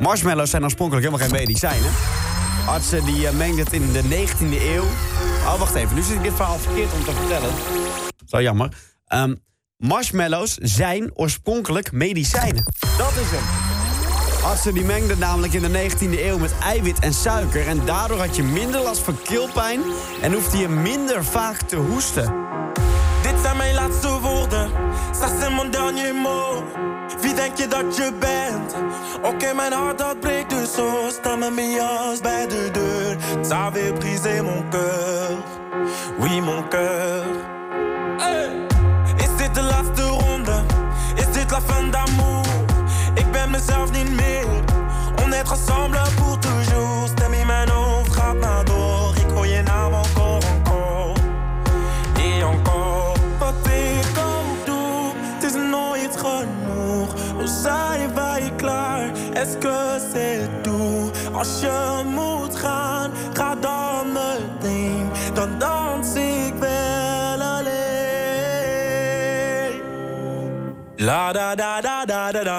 Speaker 7: marshmallows zijn oorspronkelijk helemaal geen medicijnen. Artsen die eh, mengden het in de 19e eeuw. Oh, wacht even. Nu zit ik dit verhaal verkeerd om te vertellen. Zo jammer. Ehm, marshmallows zijn oorspronkelijk medicijnen. Dat is hem. Assen die mengde namelijk in de 19e eeuw met eiwit en suiker... en daardoor had je minder last van keelpijn en hoefde je minder vaak te hoesten.
Speaker 23: Dit zijn mijn laatste woorden, ça c'est mon dernier mot. Wie denk je dat je bent? Oké, mijn hart dat breekt dus zo. Sta met me bij de deur. T'avais brisé mon cœur, oui mon cœur. Is dit de laatste ronde? Is dit la fin d'amour? zelf niet meer. On est ensemble pour toujours. Stem in mijn hoofd gaat maar door. Ik hoor je naam encore, encore. Et encore. Wat ik ook doe, het is nooit genoeg. Hoe zijn wij klaar? Est-ce que c'est tout? Als je moet gaan, ga dan meteen. Dan dans ik wel alleen. La da da da da da da.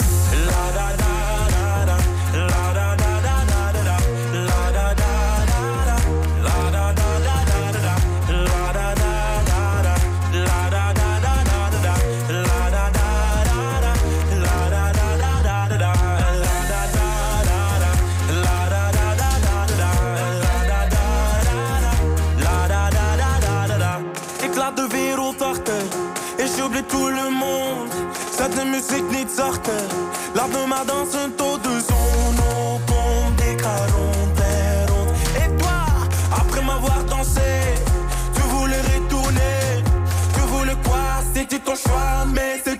Speaker 23: sortait. L'arbre m'a dans un taux de son nom, pompe des carons, Et toi, après m'avoir dansé, tu voulais retourner. Tu voulais quoi C'était ton choix, mais c'est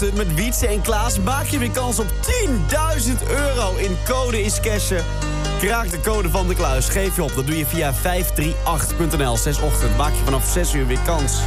Speaker 28: met Wietse en Klaas maak je weer kans op 10.000 euro in code is cashen. Kraak de code van de kluis. Geef je op. Dat doe je via 538.nl. 6 ochtend maak je vanaf 6 uur weer kans.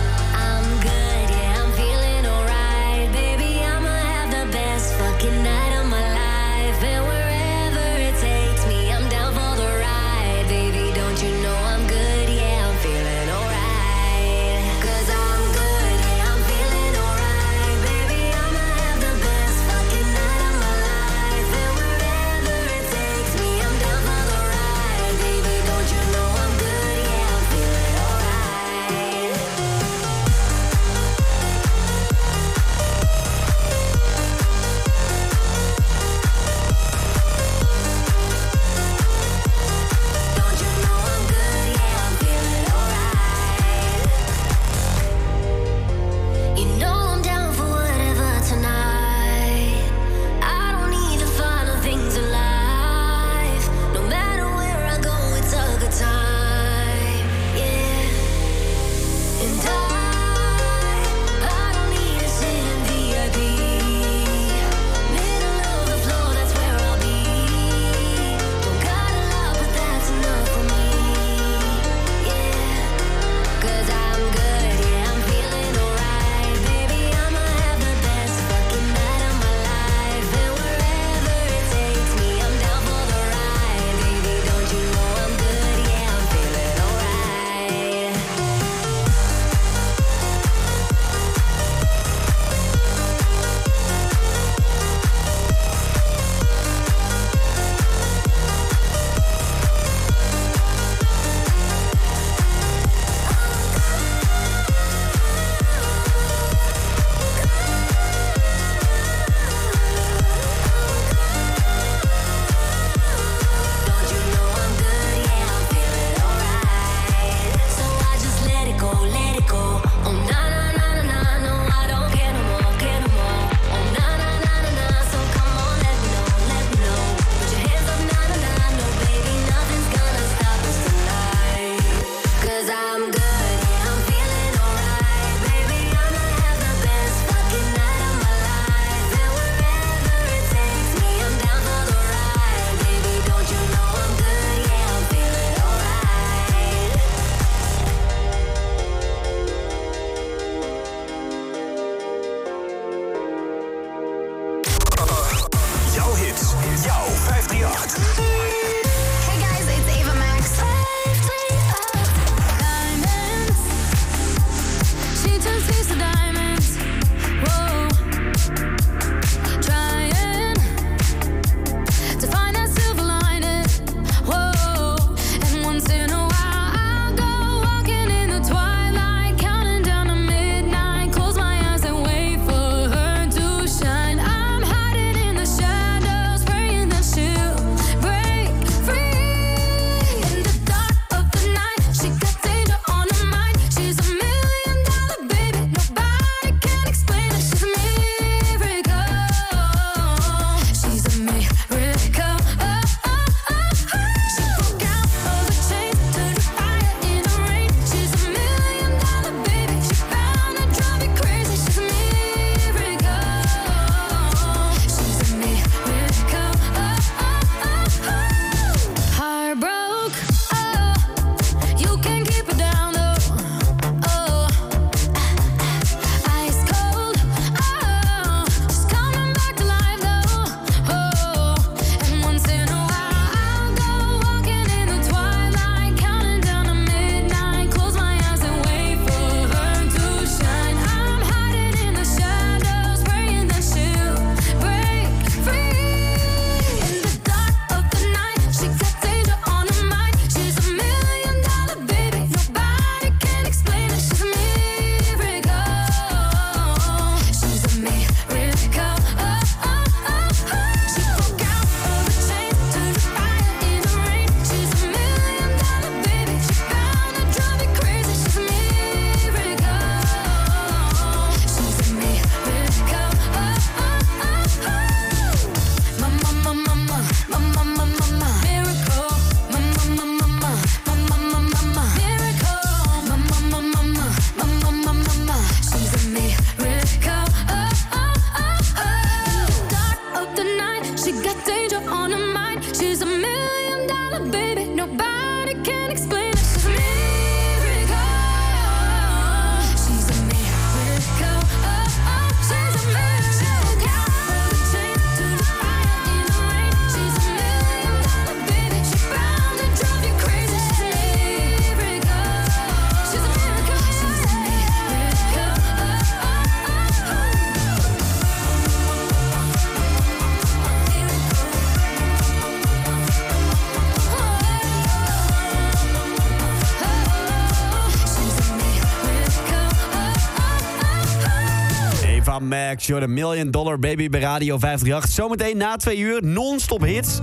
Speaker 18: Max,
Speaker 8: the million dollar baby
Speaker 7: bij Radio 538. Zometeen na twee uur non-stop hits.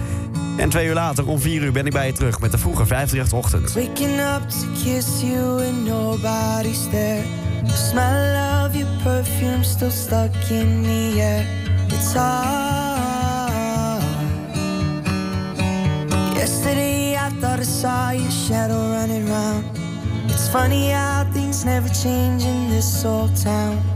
Speaker 7: En twee uur later, om vier uur, ben ik bij je terug met de vroege 538-ochtend.
Speaker 19: Waking up to kiss you and nobody's there. The smell of your perfume still stuck in the air. It's hard. Yesterday I thought I saw your shadow running round. It's funny how things never change in this old town.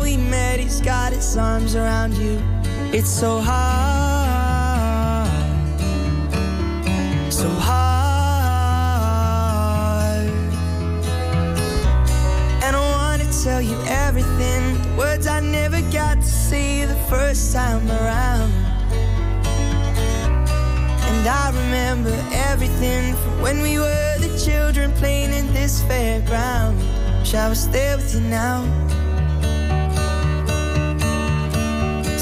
Speaker 19: he's got its arms around you. It's so hard, so hard. And I wanna tell you everything, words I never got to say the first time around. And I remember everything from when we were the children playing in this fairground. Shall I stay with you now?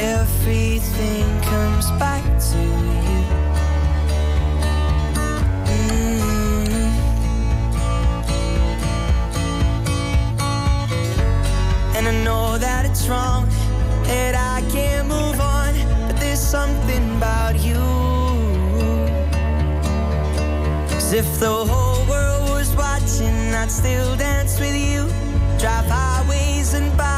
Speaker 19: Everything comes back to you. Mm. And I know that it's wrong, that I can't move on, but there's something about you. As if the whole world was watching, I'd still dance with you. Drive highways and byways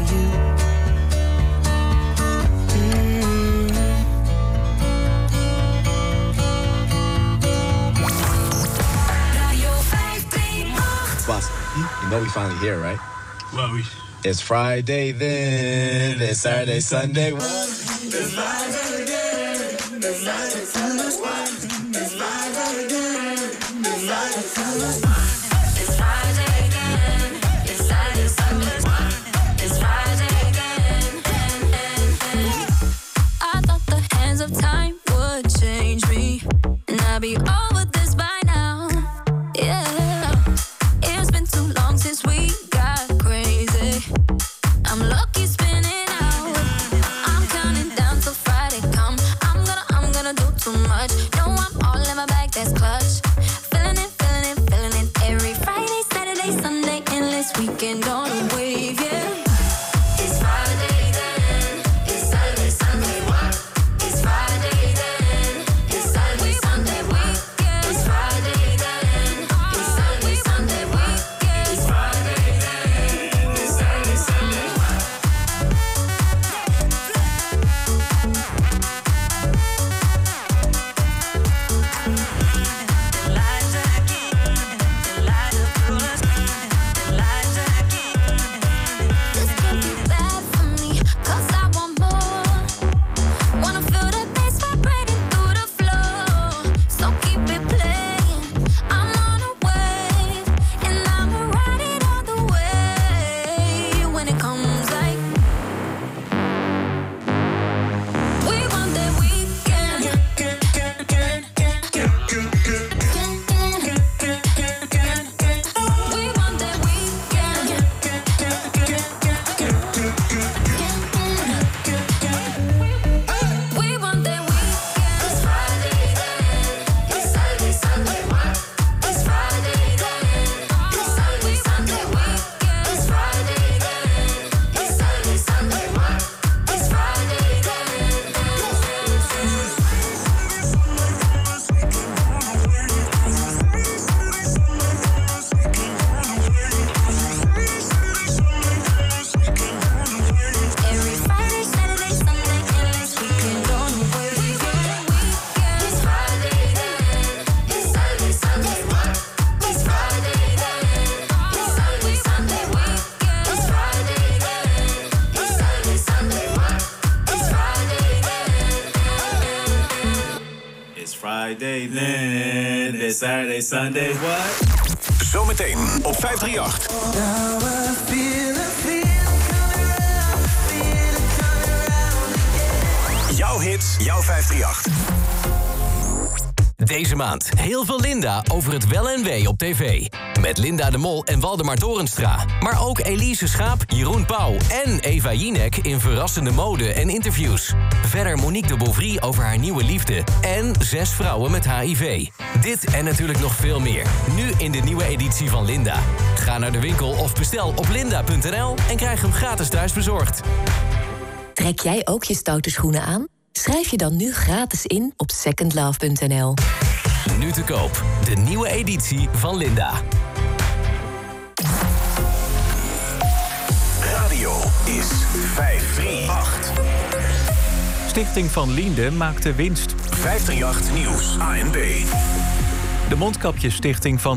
Speaker 8: 538.
Speaker 29: You know we finally here, right?
Speaker 30: Well, we.
Speaker 29: It's Friday then. It's Saturday, Sunday.
Speaker 8: It's
Speaker 29: Sunday. What?
Speaker 5: Zometeen op 538. Jouw hits, jouw 538.
Speaker 31: Deze maand heel veel Linda over het wel en wee op tv. Met Linda de Mol en Waldemar Torenstra. Maar ook Elise Schaap, Jeroen Pauw en Eva Jinek in verrassende mode en interviews. Verder Monique de Beauvry over haar nieuwe liefde. En zes vrouwen met HIV. Dit en natuurlijk nog veel meer. Nu in de nieuwe editie van Linda. Ga naar de winkel of bestel op linda.nl en krijg hem gratis thuisbezorgd.
Speaker 32: Trek jij ook je stoute schoenen aan? Schrijf je dan nu gratis in op secondlove.nl.
Speaker 31: Nu te koop. De nieuwe editie van Linda.
Speaker 5: Radio is 538.
Speaker 6: Stichting van Liende maakte winst.
Speaker 5: 538 Nieuws, ANB.
Speaker 6: De Mondkapjesstichting van